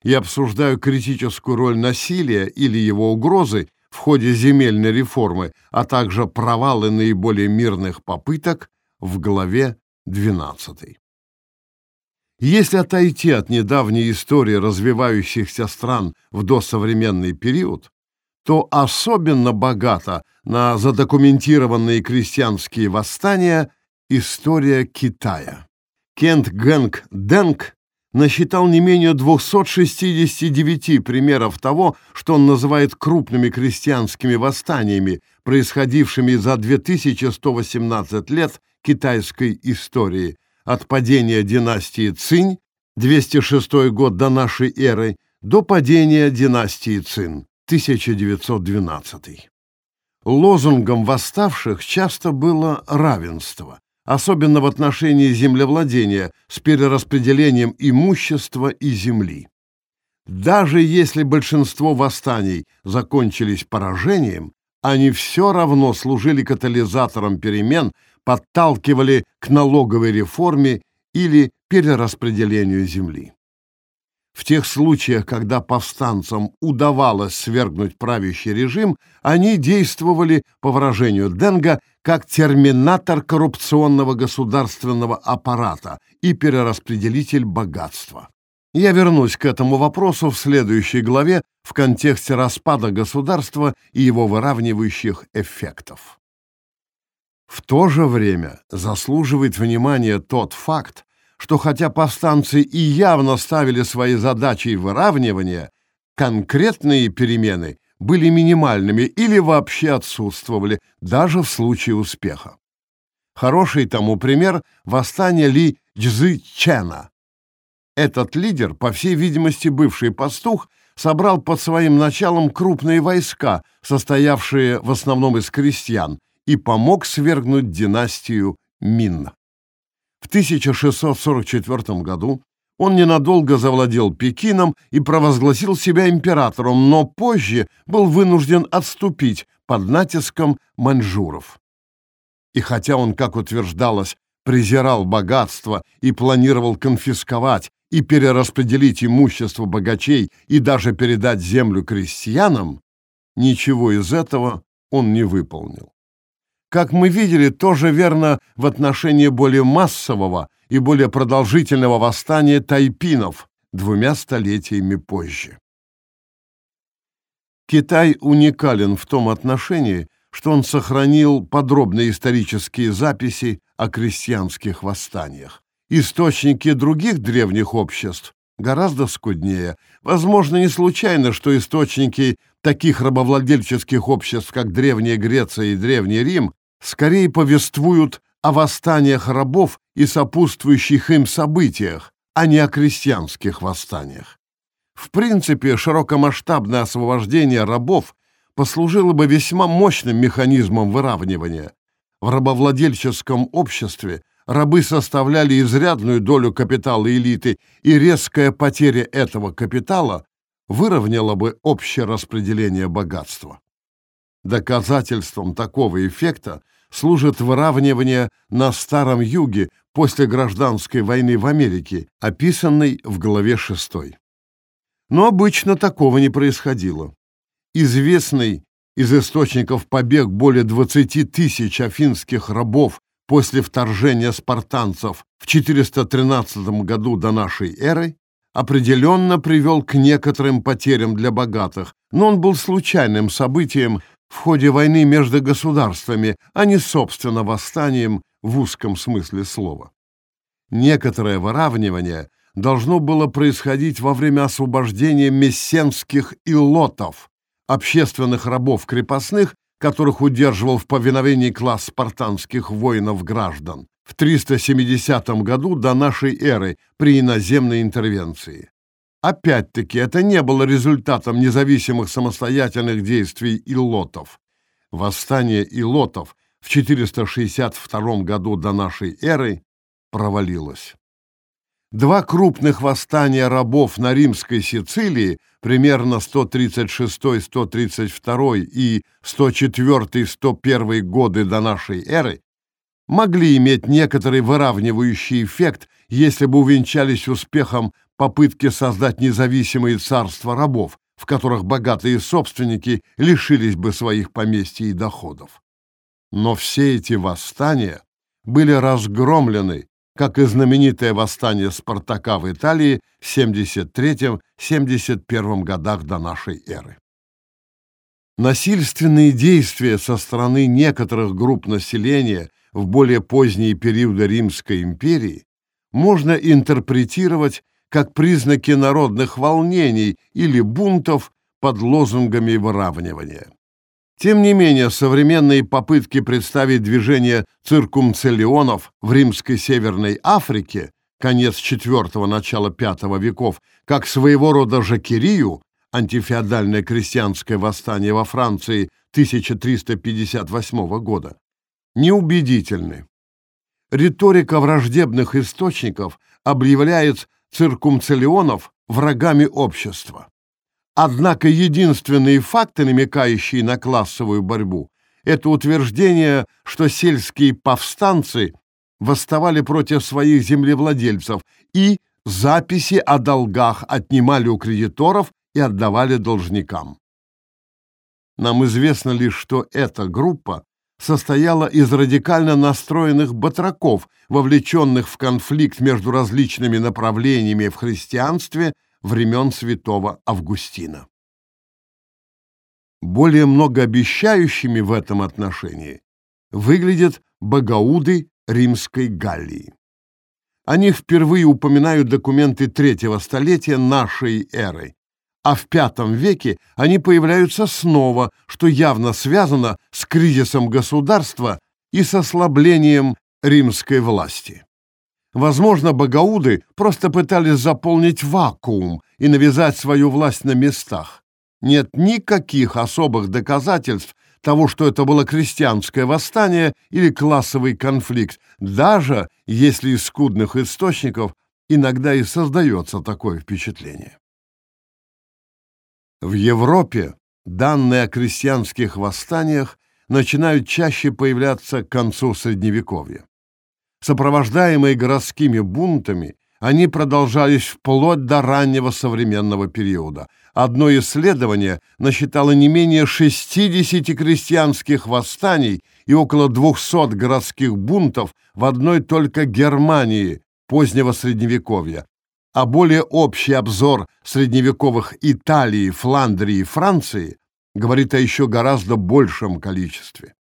[SPEAKER 1] Я обсуждаю критическую роль насилия или его угрозы в ходе земельной реформы, а также провалы наиболее мирных попыток в главе 12. Если отойти от недавней истории развивающихся стран в досовременный период, то особенно богата на задокументированные крестьянские восстания история Китая. Кент Гэнг Дэнг насчитал не менее 269 примеров того, что он называет крупными крестьянскими восстаниями, происходившими за 2118 лет китайской истории, от падения династии Цинь, 206 год до нашей эры, до падения династии Цин, 1912. Лозунгом восставших часто было равенство, особенно в отношении землевладения с перераспределением имущества и земли. Даже если большинство восстаний закончились поражением, они все равно служили катализатором перемен, подталкивали к налоговой реформе или перераспределению земли. В тех случаях, когда повстанцам удавалось свергнуть правящий режим, они действовали, по выражению Денга, как терминатор коррупционного государственного аппарата и перераспределитель богатства. Я вернусь к этому вопросу в следующей главе в контексте распада государства и его выравнивающих эффектов. В то же время заслуживает внимания тот факт, что хотя повстанцы и явно ставили своей задачей выравнивания, конкретные перемены были минимальными или вообще отсутствовали, даже в случае успеха. Хороший тому пример – восстание Ли Цзы Чена. Этот лидер, по всей видимости бывший пастух, собрал под своим началом крупные войска, состоявшие в основном из крестьян, и помог свергнуть династию Мин. В 1644 году он ненадолго завладел Пекином и провозгласил себя императором, но позже был вынужден отступить под натиском маньчжуров. И хотя он, как утверждалось, презирал богатство и планировал конфисковать и перераспределить имущество богачей и даже передать землю крестьянам, ничего из этого он не выполнил. Как мы видели, тоже верно в отношении более массового и более продолжительного восстания тайпинов двумя столетиями позже. Китай уникален в том отношении, что он сохранил подробные исторические записи о крестьянских восстаниях. Источники других древних обществ гораздо скуднее. Возможно, не случайно, что источники таких рабовладельческих обществ, как Древняя Греция и Древний Рим, скорее повествуют о восстаниях рабов и сопутствующих им событиях, а не о крестьянских восстаниях. В принципе, широкомасштабное освобождение рабов послужило бы весьма мощным механизмом выравнивания. В рабовладельческом обществе рабы составляли изрядную долю капитала элиты, и резкая потеря этого капитала выровняла бы общее распределение богатства. Доказательством такого эффекта служит выравнивание на Старом Юге после гражданской войны в Америке, описанной в главе 6. Но обычно такого не происходило. Известный из источников побег более 20 тысяч афинских рабов после вторжения спартанцев в 413 году до нашей эры определенно привел к некоторым потерям для богатых, но он был случайным событием в ходе войны между государствами, а не, собственно, восстанием в узком смысле слова. Некоторое выравнивание должно было происходить во время освобождения мессенских илотов, общественных рабов крепостных, которых удерживал в повиновении класс спартанских воинов-граждан в 370 году до нашей эры при иноземной интервенции. Опять-таки, это не было результатом независимых самостоятельных действий илотов. Восстание илотов в 462 году до нашей эры провалилось. Два крупных восстания рабов на римской Сицилии, примерно 136-132 и 104-101 годы до нашей эры, могли иметь некоторый выравнивающий эффект, если бы увенчались успехом попытки создать независимые царства рабов, в которых богатые собственники лишились бы своих поместий и доходов. Но все эти восстания были разгромлены как и знаменитое восстание Спартака в Италии в 73-71 годах до нашей эры. Насильственные действия со стороны некоторых групп населения в более поздние периоды Римской империи можно интерпретировать как признаки народных волнений или бунтов под лозунгами выравнивания. Тем не менее, современные попытки представить движение циркумцелионов в римской Северной Африке конец IV – начало V веков, как своего рода жакерию, антифеодальное крестьянское восстание во Франции 1358 года, неубедительны. Риторика враждебных источников объявляет циркумцелионов врагами общества. Однако единственные факты, намекающие на классовую борьбу, это утверждение, что сельские повстанцы восставали против своих землевладельцев и записи о долгах отнимали у кредиторов и отдавали должникам. Нам известно лишь, что эта группа состояла из радикально настроенных батраков, вовлеченных в конфликт между различными направлениями в христианстве времен святого Августина. Более многообещающими в этом отношении выглядят богоуды римской Галлии. Они впервые упоминают документы третьего столетия нашей эры, а в V веке они появляются снова, что явно связано с кризисом государства и с ослаблением римской власти. Возможно, богоуды просто пытались заполнить вакуум и навязать свою власть на местах. Нет никаких особых доказательств того, что это было крестьянское восстание или классовый конфликт, даже если из скудных источников иногда и создается такое впечатление. В Европе данные о крестьянских восстаниях начинают чаще появляться к концу Средневековья. Сопровождаемые городскими бунтами, они продолжались вплоть до раннего современного периода. Одно исследование насчитало не менее 60 крестьянских восстаний и около 200 городских бунтов в одной только Германии позднего Средневековья, а более общий обзор средневековых Италии, Фландрии и Франции говорит о еще гораздо большем количестве.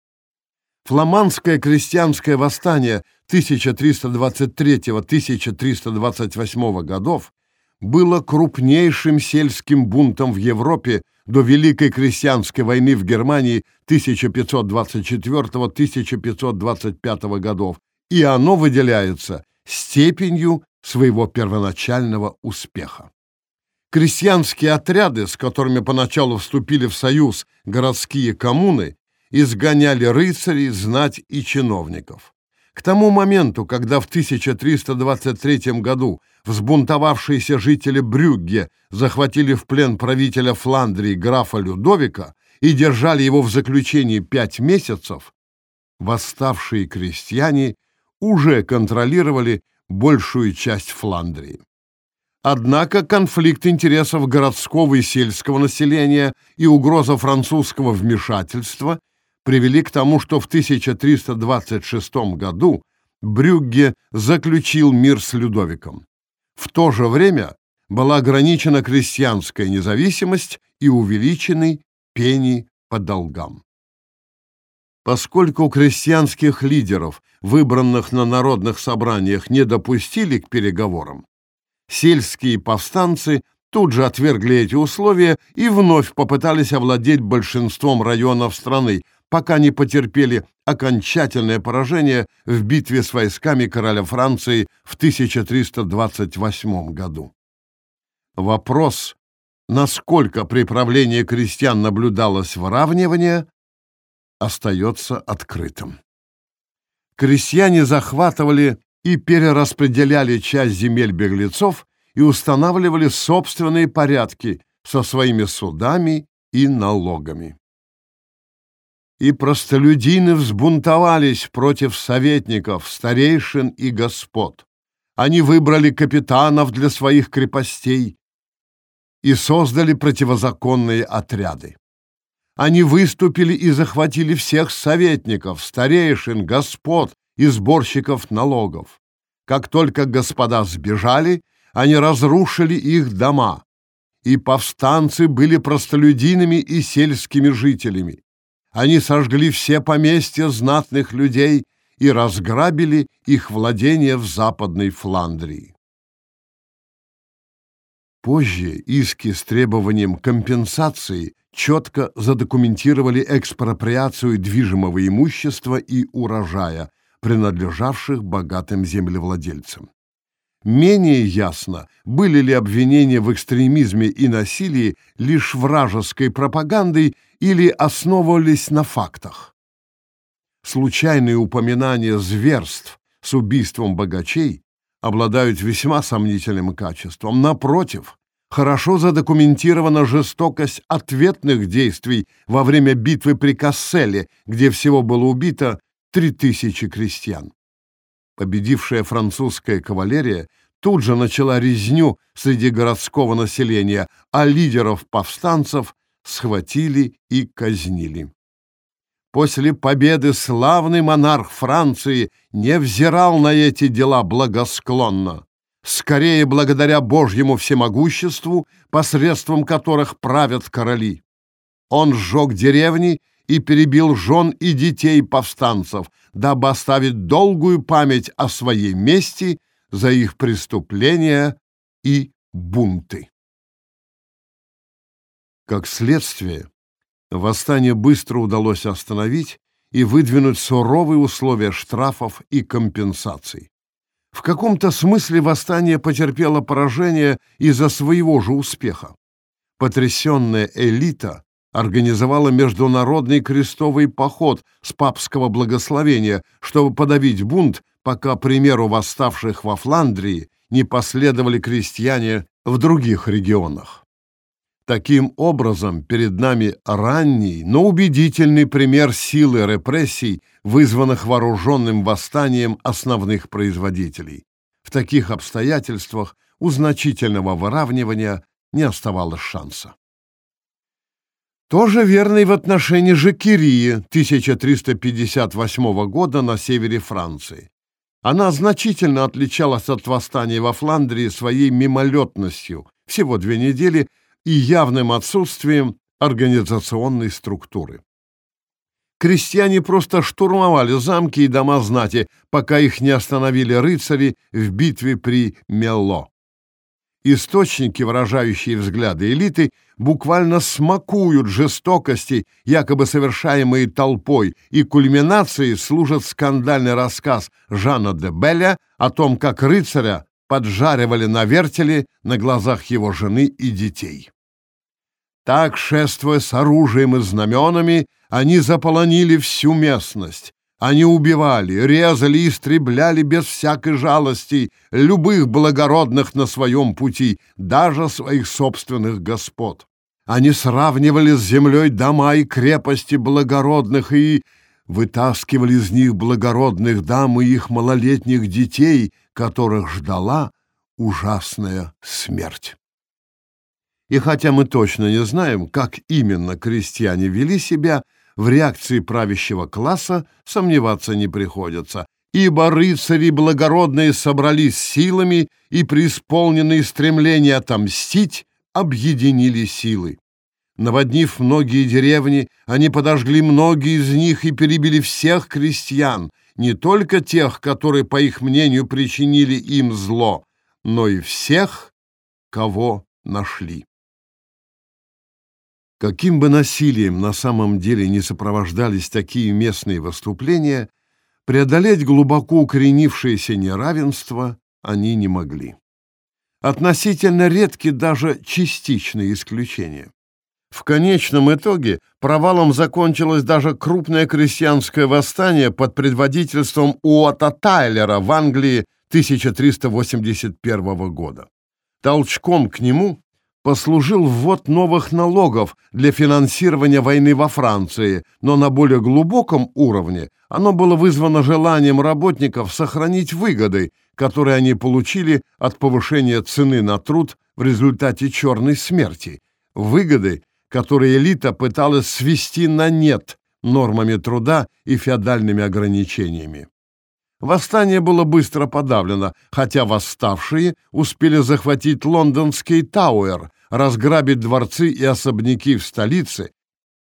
[SPEAKER 1] Фламандское крестьянское восстание 1323-1328 годов было крупнейшим сельским бунтом в Европе до Великой крестьянской войны в Германии 1524-1525 годов, и оно выделяется степенью своего первоначального успеха. Крестьянские отряды, с которыми поначалу вступили в союз городские коммуны, изгоняли рыцарей, знать и чиновников. К тому моменту, когда в 1323 году взбунтовавшиеся жители Брюгге захватили в плен правителя Фландрии графа Людовика и держали его в заключении пять месяцев, восставшие крестьяне уже контролировали большую часть Фландрии. Однако конфликт интересов городского и сельского населения и угроза французского вмешательства привели к тому, что в 1326 году Брюгге заключил мир с Людовиком. В то же время была ограничена крестьянская независимость и увеличены пени по долгам. Поскольку крестьянских лидеров, выбранных на народных собраниях, не допустили к переговорам, Сельские повстанцы тут же отвергли эти условия и вновь попытались овладеть большинством районов страны, пока не потерпели окончательное поражение в битве с войсками короля Франции в 1328 году. Вопрос, насколько при правлении крестьян наблюдалось выравнивание, остается открытым. Крестьяне захватывали и перераспределяли часть земель беглецов и устанавливали собственные порядки со своими судами и налогами. И простолюдины взбунтовались против советников, старейшин и господ. Они выбрали капитанов для своих крепостей и создали противозаконные отряды. Они выступили и захватили всех советников, старейшин, господ, и сборщиков налогов. Как только господа сбежали, они разрушили их дома, и повстанцы были простолюдинами и сельскими жителями. Они сожгли все поместья знатных людей и разграбили их владения в Западной Фландрии. Позже иски с требованием компенсации четко задокументировали экспроприацию движимого имущества и урожая – принадлежавших богатым землевладельцам. Менее ясно, были ли обвинения в экстремизме и насилии лишь вражеской пропагандой или основывались на фактах. Случайные упоминания зверств с убийством богачей обладают весьма сомнительным качеством. Напротив, хорошо задокументирована жестокость ответных действий во время битвы при Касселе, где всего было убито три тысячи крестьян. Победившая французская кавалерия тут же начала резню среди городского населения, а лидеров повстанцев схватили и казнили. После победы славный монарх Франции не взирал на эти дела благосклонно. Скорее, благодаря Божьему всемогуществу, посредством которых правят короли. Он сжег деревни и перебил жен и детей повстанцев, дабы оставить долгую память о своей мести за их преступления и бунты. Как следствие, восстание быстро удалось остановить и выдвинуть суровые условия штрафов и компенсаций. В каком-то смысле восстание потерпело поражение из-за своего же успеха. Потрясенная элита организовала международный крестовый поход с папского благословения, чтобы подавить бунт, пока примеру восставших во Фландрии не последовали крестьяне в других регионах. Таким образом, перед нами ранний, но убедительный пример силы репрессий, вызванных вооруженным восстанием основных производителей. В таких обстоятельствах у значительного выравнивания не оставалось шанса. Тоже верно и в отношении Жакирии 1358 года на севере Франции. Она значительно отличалась от восстания во Фландрии своей мимолетностью, всего две недели, и явным отсутствием организационной структуры. Крестьяне просто штурмовали замки и дома знати, пока их не остановили рыцари в битве при Мелло. Источники, выражающие взгляды элиты, буквально смакуют жестокости, якобы совершаемые толпой, и кульминацией служит скандальный рассказ Жана де Белля о том, как рыцаря поджаривали на вертеле на глазах его жены и детей. Так, шествуя с оружием и знаменами, они заполонили всю местность. Они убивали, резали и истребляли без всякой жалости любых благородных на своем пути, даже своих собственных господ. Они сравнивали с землей дома и крепости благородных и вытаскивали из них благородных дам и их малолетних детей, которых ждала ужасная смерть. И хотя мы точно не знаем, как именно крестьяне вели себя, в реакции правящего класса сомневаться не приходится, ибо рыцари благородные собрались силами и, преисполненные стремления отомстить, объединили силы. Наводнив многие деревни, они подожгли многие из них и перебили всех крестьян, не только тех, которые, по их мнению, причинили им зло, но и всех, кого нашли. Каким бы насилием на самом деле не сопровождались такие местные выступления, преодолеть глубоко укоренившееся неравенство они не могли. Относительно редки даже частичные исключения. В конечном итоге провалом закончилось даже крупное крестьянское восстание под предводительством Уота Тайлера в Англии 1381 года. Толчком к нему послужил ввод новых налогов для финансирования войны во Франции, но на более глубоком уровне оно было вызвано желанием работников сохранить выгоды, которые они получили от повышения цены на труд в результате черной смерти. Выгоды, которые элита пыталась свести на нет нормами труда и феодальными ограничениями. Восстание было быстро подавлено, хотя восставшие успели захватить лондонский Тауэр, разграбить дворцы и особняки в столице,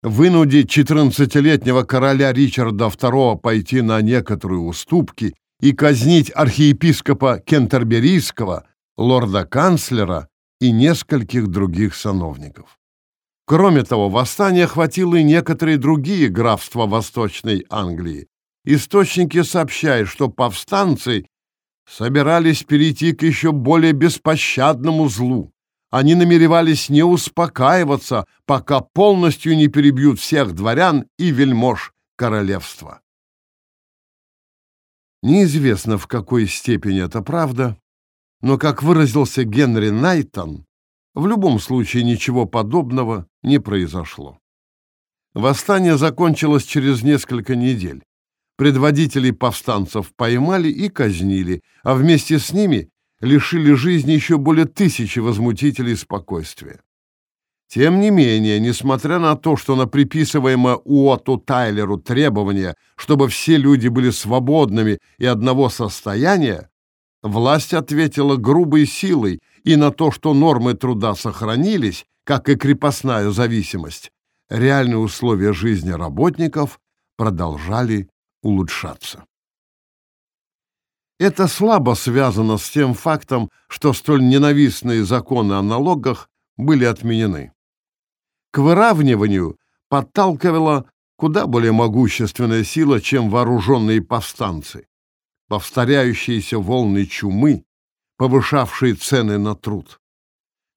[SPEAKER 1] вынудить 14-летнего короля Ричарда II пойти на некоторые уступки и казнить архиепископа Кентерберийского, лорда-канцлера и нескольких других сановников. Кроме того, восстание охватило и некоторые другие графства Восточной Англии. Источники сообщают, что повстанцы собирались перейти к еще более беспощадному злу. Они намеревались не успокаиваться, пока полностью не перебьют всех дворян и вельмож королевства. Неизвестно, в какой степени это правда, но, как выразился Генри Найтон, в любом случае ничего подобного не произошло. Восстание закончилось через несколько недель. Предводителей повстанцев поймали и казнили, а вместе с ними лишили жизни еще более тысячи возмутителей спокойствия. Тем не менее, несмотря на то, что на приписываемое Уоту Тайлеру требование, чтобы все люди были свободными и одного состояния, власть ответила грубой силой и на то, что нормы труда сохранились, как и крепостная зависимость, реальные условия жизни работников продолжали улучшаться. Это слабо связано с тем фактом, что столь ненавистные законы о налогах были отменены. К выравниванию подталкивала куда более могущественная сила, чем вооруженные повстанцы, повторяющиеся волны чумы, повышавшие цены на труд.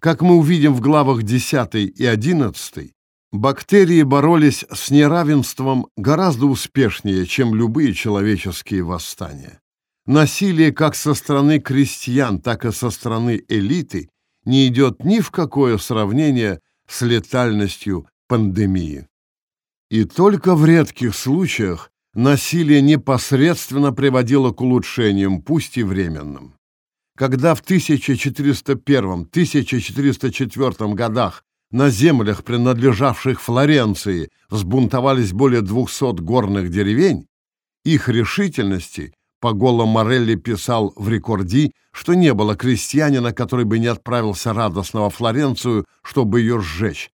[SPEAKER 1] Как мы увидим в главах 10 и 11, бактерии боролись с неравенством гораздо успешнее, чем любые человеческие восстания. Насилие как со стороны крестьян, так и со стороны элиты не идет ни в какое сравнение с летальностью пандемии. И только в редких случаях насилие непосредственно приводило к улучшениям, пусть и временным когда в 1401-1404 годах на землях, принадлежавших Флоренции, взбунтовались более 200 горных деревень, их решительности Паголо Морелли писал в «Рекорди», что не было крестьянина, который бы не отправился радостно во Флоренцию, чтобы ее сжечь.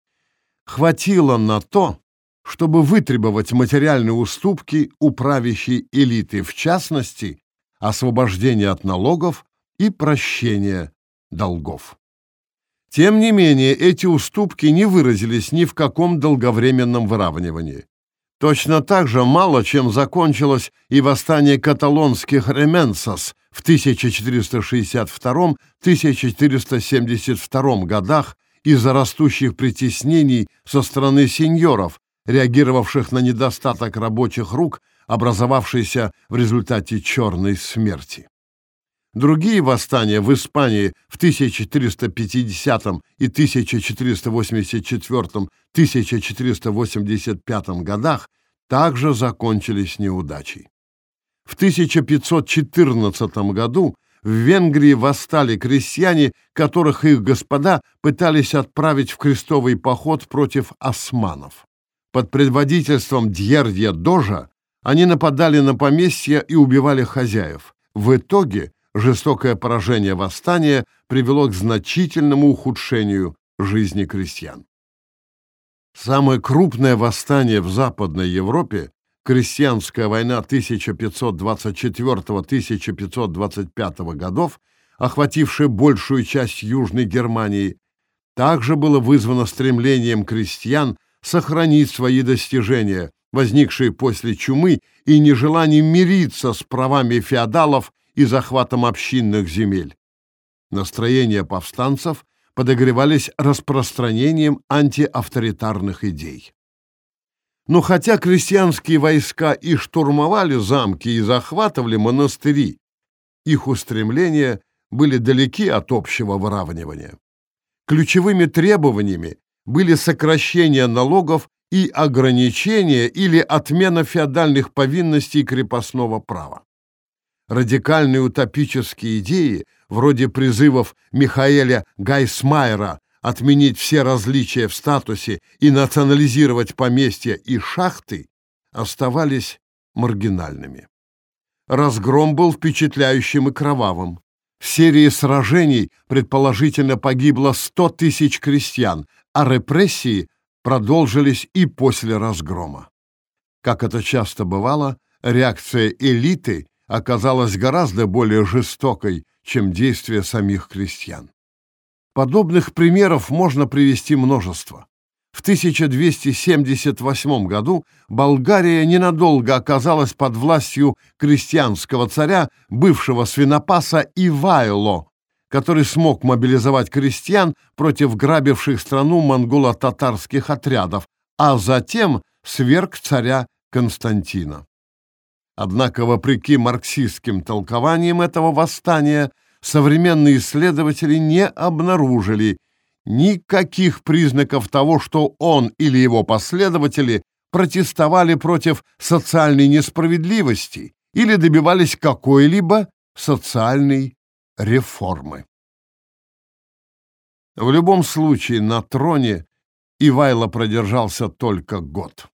[SPEAKER 1] Хватило на то, чтобы вытребовать материальные уступки у правящей элиты, в частности, освобождение от налогов и прощения долгов. Тем не менее, эти уступки не выразились ни в каком долговременном выравнивании. Точно так же мало чем закончилось и восстание каталонских ременсос в 1462-1472 годах из-за растущих притеснений со стороны сеньоров, реагировавших на недостаток рабочих рук, образовавшийся в результате черной смерти. Другие восстания в Испании в 1450 и 1484-1485 годах также закончились неудачей. В 1514 году в Венгрии восстали крестьяне, которых их господа пытались отправить в крестовый поход против османов. Под предводительством Дьердья Дожа они нападали на поместья и убивали хозяев. В итоге жестокое поражение восстания привело к значительному ухудшению жизни крестьян. Самое крупное восстание в Западной Европе крестьянская война 1524-1525 годов, охватившая большую часть Южной Германии, также было вызвано стремлением крестьян сохранить свои достижения, возникшие после чумы, и нежеланием мириться с правами феодалов и захватом общинных земель. Настроения повстанцев подогревались распространением антиавторитарных идей. Но хотя крестьянские войска и штурмовали замки, и захватывали монастыри, их устремления были далеки от общего выравнивания. Ключевыми требованиями были сокращение налогов и ограничение или отмена феодальных повинностей крепостного права. Радикальные утопические идеи, вроде призывов Михаэля Гайсмайера отменить все различия в статусе и национализировать поместья и шахты, оставались маргинальными. Разгром был впечатляющим и кровавым. В серии сражений предположительно погибло 100 тысяч крестьян, а репрессии продолжились и после разгрома. Как это часто бывало, реакция элиты оказалась гораздо более жестокой, чем действия самих крестьян. Подобных примеров можно привести множество. В 1278 году Болгария ненадолго оказалась под властью крестьянского царя, бывшего свинопаса Ивайло, который смог мобилизовать крестьян против грабивших страну монголо-татарских отрядов, а затем сверг царя Константина. Однако, вопреки марксистским толкованиям этого восстания, современные исследователи не обнаружили никаких признаков того, что он или его последователи протестовали против социальной несправедливости или добивались какой-либо социальной реформы. В любом случае на троне Ивайло продержался только год.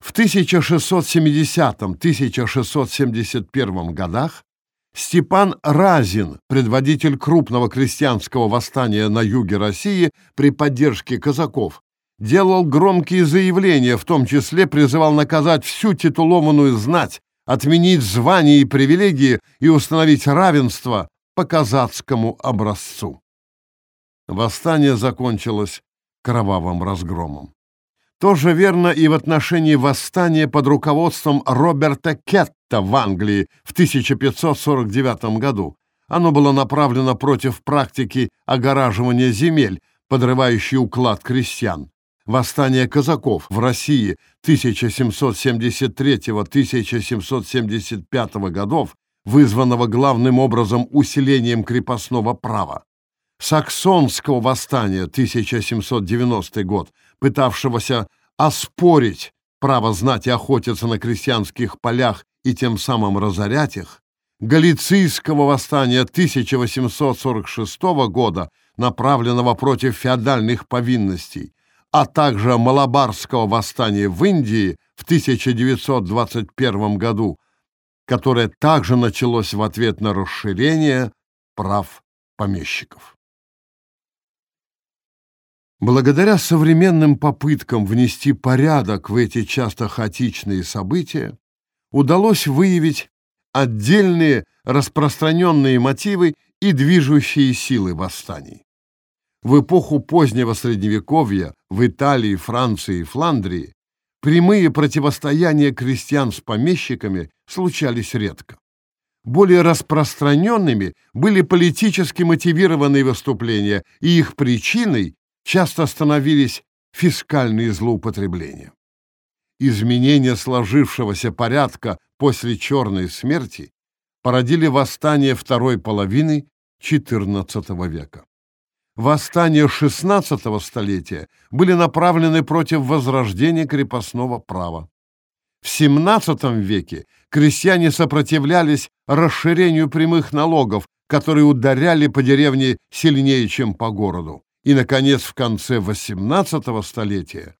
[SPEAKER 1] В 1670-1671 годах Степан Разин, предводитель крупного крестьянского восстания на юге России при поддержке казаков, делал громкие заявления, в том числе призывал наказать всю титулованную знать, отменить звания и привилегии и установить равенство по казацкому образцу. Восстание закончилось кровавым разгромом. То же верно и в отношении восстания под руководством Роберта Кетта в Англии в 1549 году. Оно было направлено против практики огораживания земель, подрывающей уклад крестьян. Восстание казаков в России 1773-1775 годов, вызванного главным образом усилением крепостного права. Саксонского восстания 1790 год, пытавшегося оспорить право знать и охотиться на крестьянских полях и тем самым разорять их, Галицийского восстания 1846 года, направленного против феодальных повинностей, а также Малабарского восстания в Индии в 1921 году, которое также началось в ответ на расширение прав помещиков. Благодаря современным попыткам внести порядок в эти часто хаотичные события, удалось выявить отдельные распространенные мотивы и движущие силы восстаний. В эпоху позднего Средневековья в Италии, Франции и Фландрии прямые противостояния крестьян с помещиками случались редко. более распространенными были политически мотивированные выступления, и их причиной часто становились фискальные злоупотребления. Изменения сложившегося порядка после Черной смерти породили восстание второй половины XIV века. Восстания XVI столетия были направлены против возрождения крепостного права. В XVII веке крестьяне сопротивлялись расширению прямых налогов, которые ударяли по деревне сильнее, чем по городу. И, наконец, в конце XVIII столетия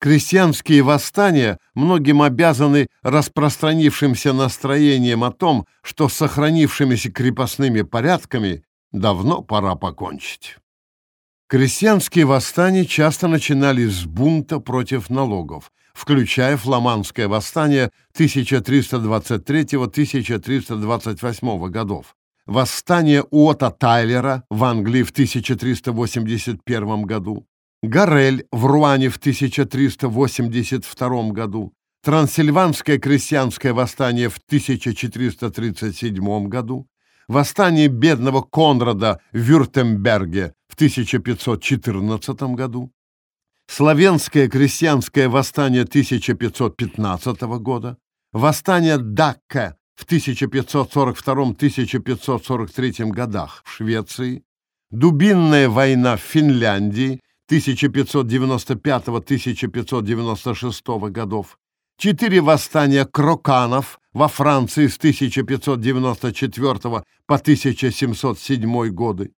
[SPEAKER 1] крестьянские восстания многим обязаны распространившимся настроением о том, что с сохранившимися крепостными порядками давно пора покончить. Крестьянские восстания часто начинались с бунта против налогов, включая фламандское восстание 1323-1328 годов, восстание Уота Тайлера в Англии в 1381 году, Гарель в Руане в 1382 году, Трансильванское крестьянское восстание в 1437 году, восстание бедного Конрада в Вюртемберге в 1514 году, Славянское крестьянское восстание 1515 года, восстание Дакка в 1542-1543 годах в Швеции, Дубинная война в Финляндии 1595-1596 годов, четыре восстания кроканов во Франции с 1594 по 1707 годы,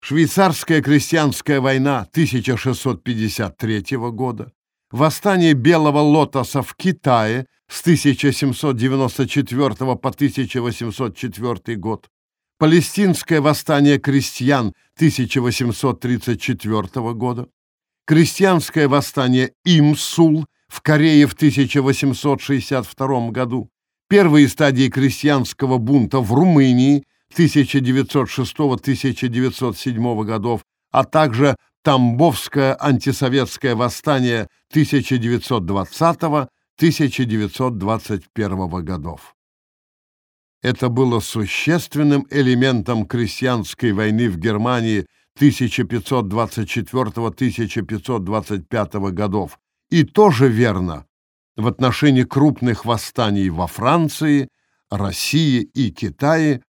[SPEAKER 1] Швейцарская крестьянская война 1653 года, восстание Белого лотоса в Китае с 1794 по 1804 год, Палестинское восстание крестьян 1834 года, крестьянское восстание Имсул в Корее в 1862 году, первые стадии крестьянского бунта в Румынии 1906-1907 годов, а также Тамбовское антисоветское восстание 1920-1921 годов. Это было существенным элементом крестьянской войны в Германии 1524-1525 годов, и тоже верно в отношении крупных восстаний во Франции, России и Китае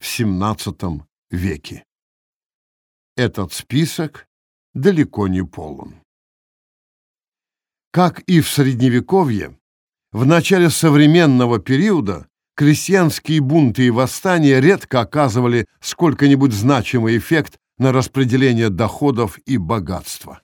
[SPEAKER 1] в XVII веке. Этот список далеко не полон. Как и в Средневековье, в начале современного периода крестьянские бунты и восстания редко оказывали сколько-нибудь значимый эффект на распределение доходов и богатства.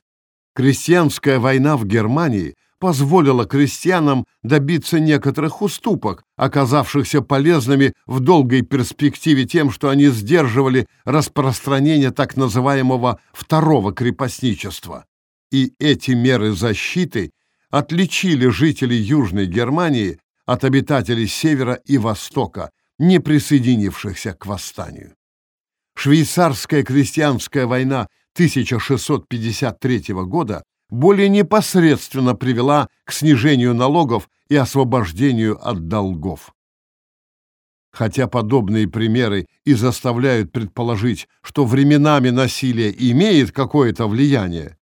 [SPEAKER 1] Крестьянская война в Германии позволила крестьянам добиться некоторых уступок, оказавшихся полезными в долгой перспективе тем, что они сдерживали распространение так называемого второго крепостничества. И эти меры защиты отличили жителей Южной Германии от обитателей Севера и Востока, не присоединившихся к восстанию. Швейцарская крестьянская война 1653 года более непосредственно привела к снижению налогов и освобождению от долгов. Хотя подобные примеры и заставляют предположить, что временами насилие имеет какое-то влияние,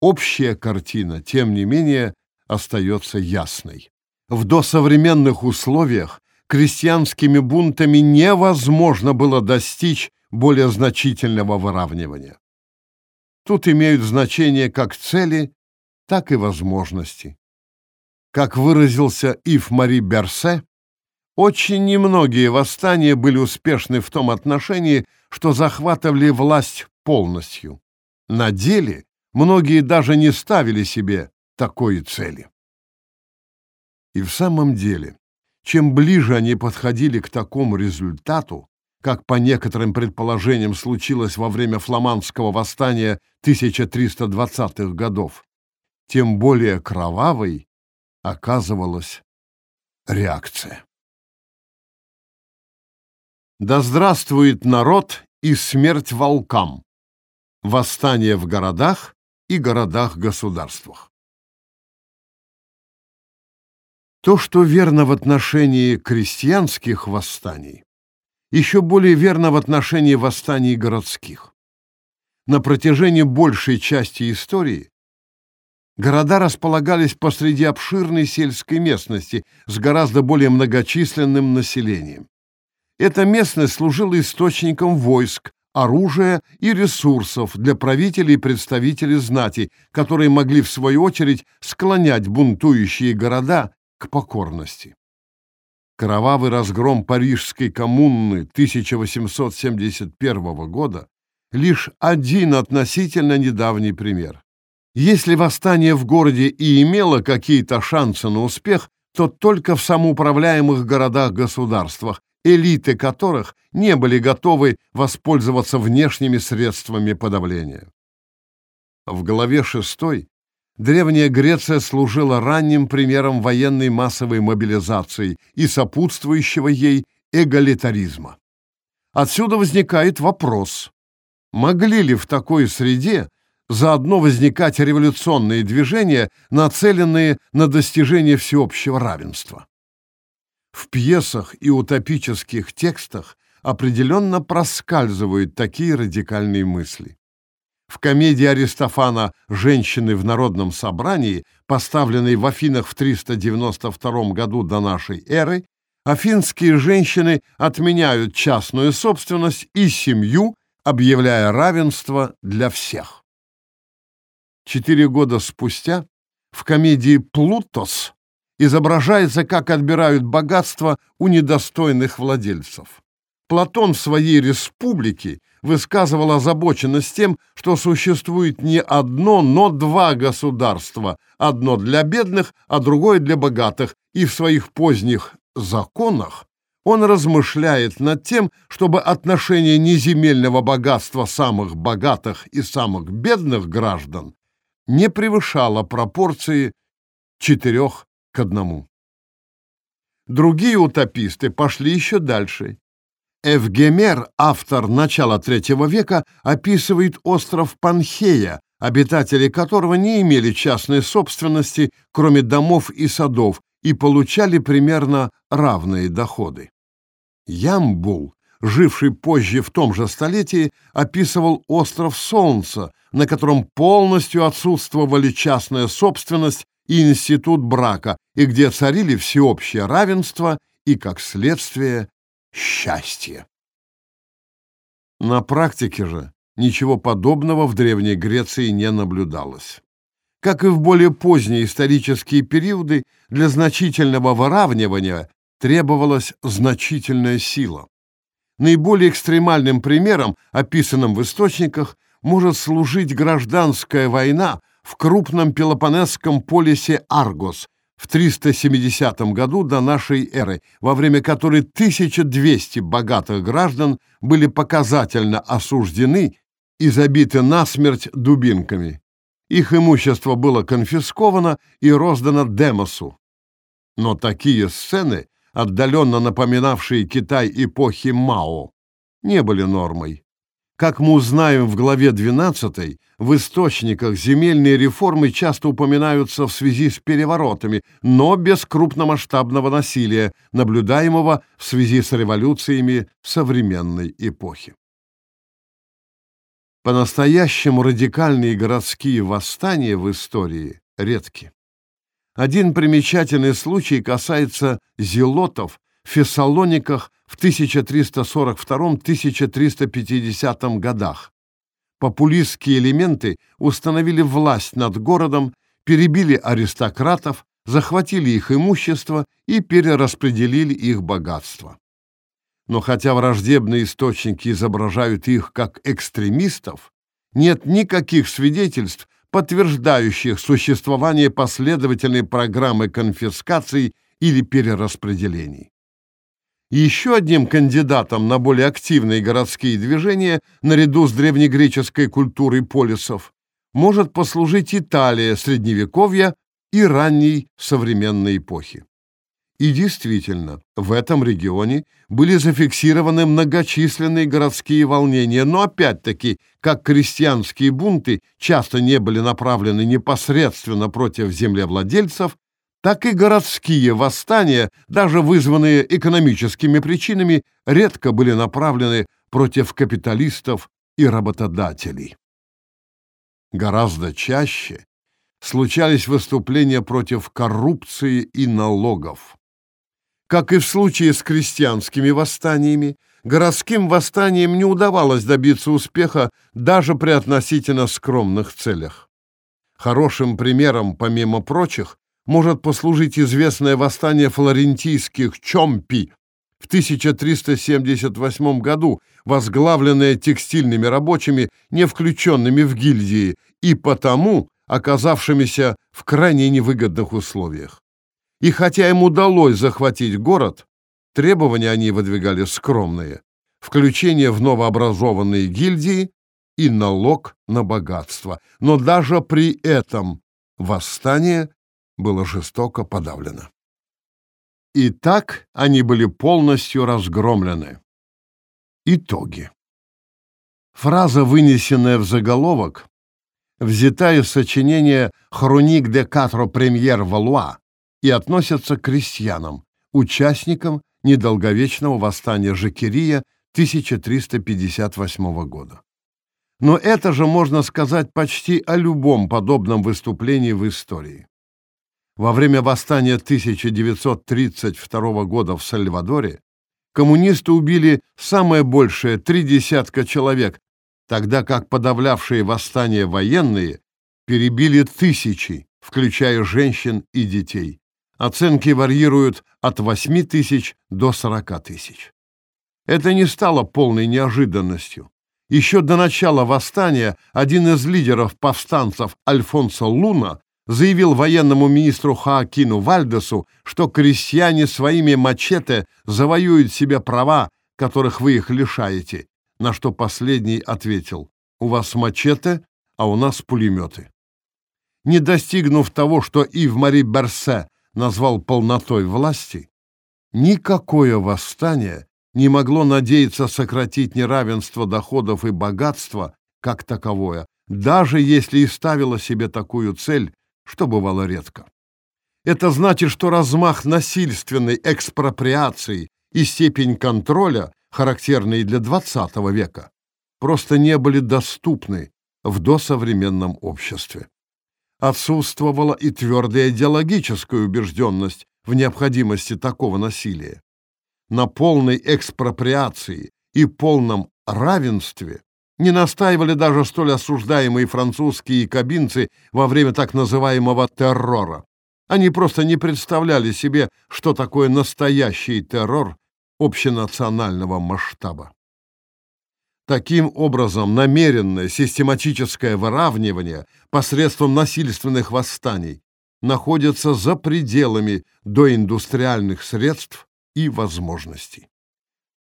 [SPEAKER 1] общая картина, тем не менее, остается ясной. В досовременных условиях крестьянскими бунтами невозможно было достичь более значительного выравнивания. Тут имеют значение как цели, так и возможности. Как выразился Ив Мари Берсе, очень немногие восстания были успешны в том отношении, что захватывали власть полностью. На деле многие даже не ставили себе такой цели. И в самом деле, чем ближе они подходили к такому результату, как по некоторым предположениям случилось во время фламандского восстания 1320-х годов, тем более кровавой оказывалась реакция. Да здравствует народ и смерть волкам! Восстание в городах и городах-государствах. То, что верно в отношении крестьянских восстаний, еще более верно в отношении восстаний городских. На протяжении большей части истории города располагались посреди обширной сельской местности с гораздо более многочисленным населением. Эта местность служила источником войск, оружия и ресурсов для правителей и представителей знати, которые могли, в свою очередь, склонять бунтующие города к покорности. Кровавый разгром Парижской коммуны 1871 года лишь один относительно недавний пример. Если восстание в городе и имело какие-то шансы на успех, то только в самоуправляемых городах-государствах, элиты которых не были готовы воспользоваться внешними средствами подавления. В главе 6 Древняя Греция служила ранним примером военной массовой мобилизации и сопутствующего ей эгалитаризма. Отсюда возникает вопрос, могли ли в такой среде заодно возникать революционные движения, нацеленные на достижение всеобщего равенства? В пьесах и утопических текстах определенно проскальзывают такие радикальные мысли. В комедии Аристофана «Женщины в народном собрании», поставленной в Афинах в 392 году до нашей эры, афинские женщины отменяют частную собственность и семью, объявляя равенство для всех. Четыре года спустя в комедии «Плутос» изображается, как отбирают богатство у недостойных владельцев. Платон в своей «Республике» высказывал озабоченность тем, что существует не одно, но два государства, одно для бедных, а другое для богатых, и в своих поздних законах он размышляет над тем, чтобы отношение неземельного богатства самых богатых и самых бедных граждан не превышало пропорции четырех к одному. Другие утописты пошли еще дальше Эвгемер, автор начала III века, описывает остров Панхея, обитатели которого не имели частной собственности, кроме домов и садов, и получали примерно равные доходы. Ямбул, живший позже в том же столетии, описывал остров Солнца, на котором полностью отсутствовали частная собственность и институт брака, и где царили всеобщее равенство и, как следствие, счастье. На практике же ничего подобного в Древней Греции не наблюдалось. Как и в более поздние исторические периоды, для значительного выравнивания требовалась значительная сила. Наиболее экстремальным примером, описанным в источниках, может служить гражданская война в крупном Пелопонесском полисе Аргос в 370 году до нашей эры, во время которой 1200 богатых граждан были показательно осуждены и забиты насмерть дубинками. Их имущество было конфисковано и роздано Демосу. Но такие сцены, отдаленно напоминавшие Китай эпохи Мао, не были нормой. Как мы узнаем в главе 12, в источниках земельные реформы часто упоминаются в связи с переворотами, но без крупномасштабного насилия, наблюдаемого в связи с революциями современной эпохи. По-настоящему радикальные городские восстания в истории редки. Один примечательный случай касается зелотов в Фессалониках в 1342-1350 годах. Популистские элементы установили власть над городом, перебили аристократов, захватили их имущество и перераспределили их богатство. Но хотя враждебные источники изображают их как экстремистов, нет никаких свидетельств, подтверждающих существование последовательной программы конфискаций или перераспределений. Еще одним кандидатом на более активные городские движения, наряду с древнегреческой культурой полисов, может послужить Италия Средневековья и ранней современной эпохи. И действительно, в этом регионе были зафиксированы многочисленные городские волнения, но опять-таки, как крестьянские бунты часто не были направлены непосредственно против землевладельцев, так и городские восстания, даже вызванные экономическими причинами, редко были направлены против капиталистов и работодателей. Гораздо чаще случались выступления против коррупции и налогов. Как и в случае с крестьянскими восстаниями, городским восстаниям не удавалось добиться успеха даже при относительно скромных целях. Хорошим примером, помимо прочих, может послужить известное восстание флорентийских чомпи в 1378 году, возглавленное текстильными рабочими, не включенными в гильдии, и потому оказавшимися в крайне невыгодных условиях. И хотя им удалось захватить город, требования они выдвигали скромные. Включение в новообразованные гильдии и налог на богатство. Но даже при этом восстание было жестоко подавлено. И так они были полностью разгромлены. Итоги. Фраза, вынесенная в заголовок, взята из сочинения «Хроник де Катро Премьер Валуа» и относится к крестьянам, участникам недолговечного восстания Жакирия 1358 года. Но это же можно сказать почти о любом подобном выступлении в истории. Во время восстания 1932 года в Сальвадоре коммунисты убили самое большее три десятка человек, тогда как подавлявшие восстание военные перебили тысячи, включая женщин и детей. Оценки варьируют от 8 тысяч до 40 тысяч. Это не стало полной неожиданностью. Еще до начала восстания один из лидеров повстанцев Альфонсо Луна заявил военному министру Хаакину Вальдесу, что крестьяне своими мачете завоюют себе права, которых вы их лишаете, на что последний ответил «У вас мачете, а у нас пулеметы». Не достигнув того, что Ив-Мари Берсе назвал полнотой власти, никакое восстание не могло надеяться сократить неравенство доходов и богатства как таковое, даже если и ставило себе такую цель что бывало редко. Это значит, что размах насильственной экспроприации и степень контроля, характерные для XX века, просто не были доступны в досовременном обществе. Отсутствовала и твердая идеологическая убежденность в необходимости такого насилия. На полной экспроприации и полном равенстве не настаивали даже столь осуждаемые французские якобинцы во время так называемого террора. Они просто не представляли себе, что такое настоящий террор общенационального масштаба. Таким образом, намеренное систематическое выравнивание посредством насильственных восстаний находится за пределами доиндустриальных средств и возможностей.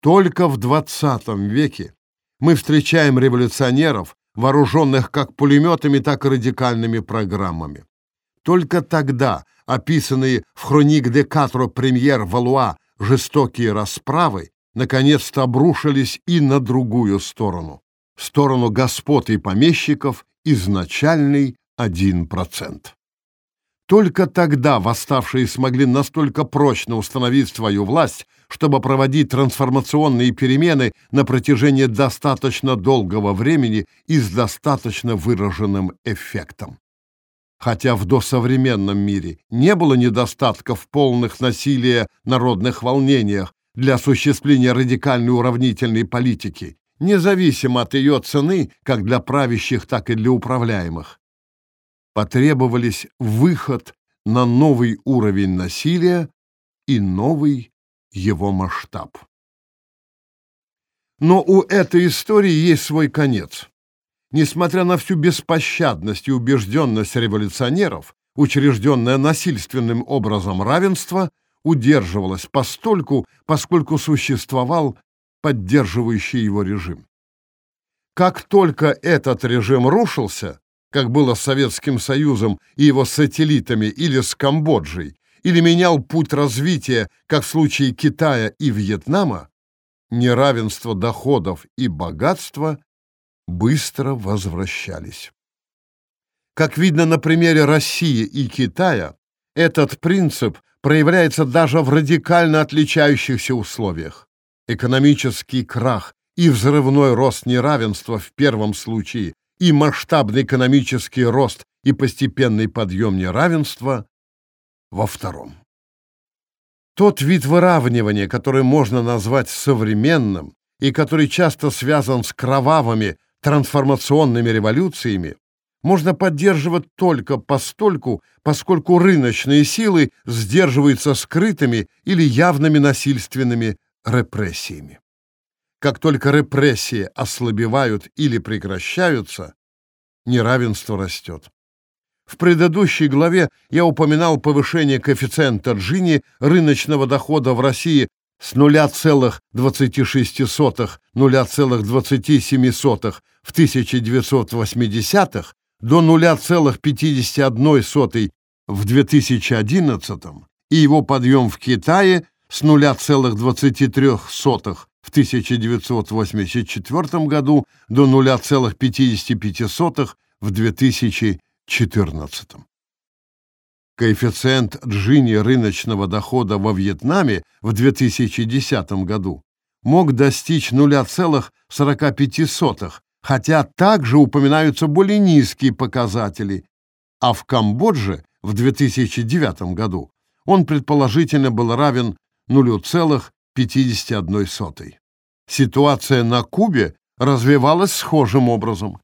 [SPEAKER 1] Только в XX веке мы встречаем революционеров, вооруженных как пулеметами, так и радикальными программами. Только тогда описанные в «Хроник де Катро Премьер Валуа» жестокие расправы наконец-то обрушились и на другую сторону, сторону господ и помещиков, изначальный 1%. Только тогда восставшие смогли настолько прочно установить свою власть, чтобы проводить трансформационные перемены на протяжении достаточно долгого времени и с достаточно выраженным эффектом. Хотя в досовременном мире не было недостатков полных насилия народных волнениях для осуществления радикальной уравнительной политики, независимо от ее цены как для правящих, так и для управляемых потребовались выход на новый уровень насилия и новый его масштаб. Но у этой истории есть свой конец. Несмотря на всю беспощадность и убежденность революционеров, учрежденное насильственным образом равенство удерживалось постольку, поскольку существовал поддерживающий его режим. Как только этот режим рушился, как было с Советским Союзом и его сателлитами или с Камбоджей, или менял путь развития, как в случае Китая и Вьетнама, неравенство доходов и богатства быстро возвращались. Как видно на примере России и Китая, Этот принцип проявляется даже в радикально отличающихся условиях. Экономический крах и взрывной рост неравенства в первом случае и масштабный экономический рост и постепенный подъем неравенства во втором. Тот вид выравнивания, который можно назвать современным и который часто связан с кровавыми трансформационными революциями, можно поддерживать только постольку, поскольку рыночные силы сдерживаются скрытыми или явными насильственными репрессиями. Как только репрессии ослабевают или прекращаются, неравенство растет. В предыдущей главе я упоминал повышение коэффициента Джини рыночного дохода в России с 0,26 0,27 в 1980-х до 0,51 в 2011 и его подъем в Китае с 0,23 в 1984 году до 0,55 в 2014. Коэффициент Джини рыночного дохода во Вьетнаме в 2010 году мог достичь 0,45, хотя также упоминаются более низкие показатели, а в Камбодже в 2009 году он предположительно был равен 0,51. Ситуация на Кубе развивалась схожим образом.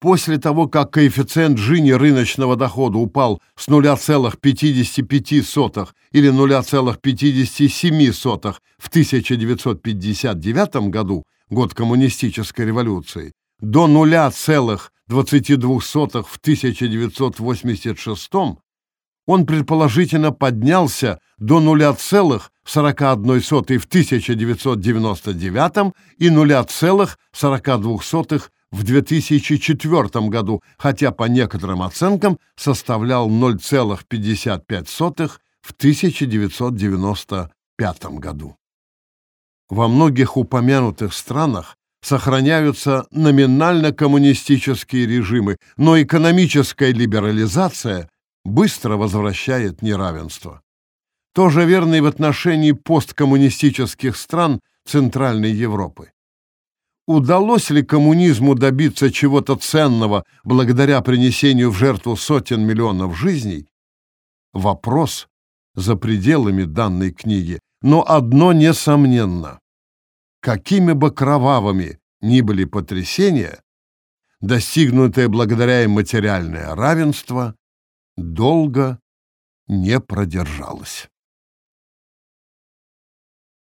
[SPEAKER 1] После того, как коэффициент Джини рыночного дохода упал с 0,55 или 0,57 в 1959 году, год коммунистической революции, до 0,22 в 1986, он предположительно поднялся до 0,41 в 1999 и 0,42 в 2004 году, хотя по некоторым оценкам составлял 0,55 в 1995 году. Во многих упомянутых странах сохраняются номинально коммунистические режимы, но экономическая либерализация быстро возвращает неравенство. То же верно и в отношении посткоммунистических стран Центральной Европы. Удалось ли коммунизму добиться чего-то ценного благодаря принесению в жертву сотен миллионов жизней? Вопрос за пределами данной книги, но одно несомненно. Какими бы кровавыми ни были потрясения, достигнутое благодаря им материальное равенство долго не продержалось.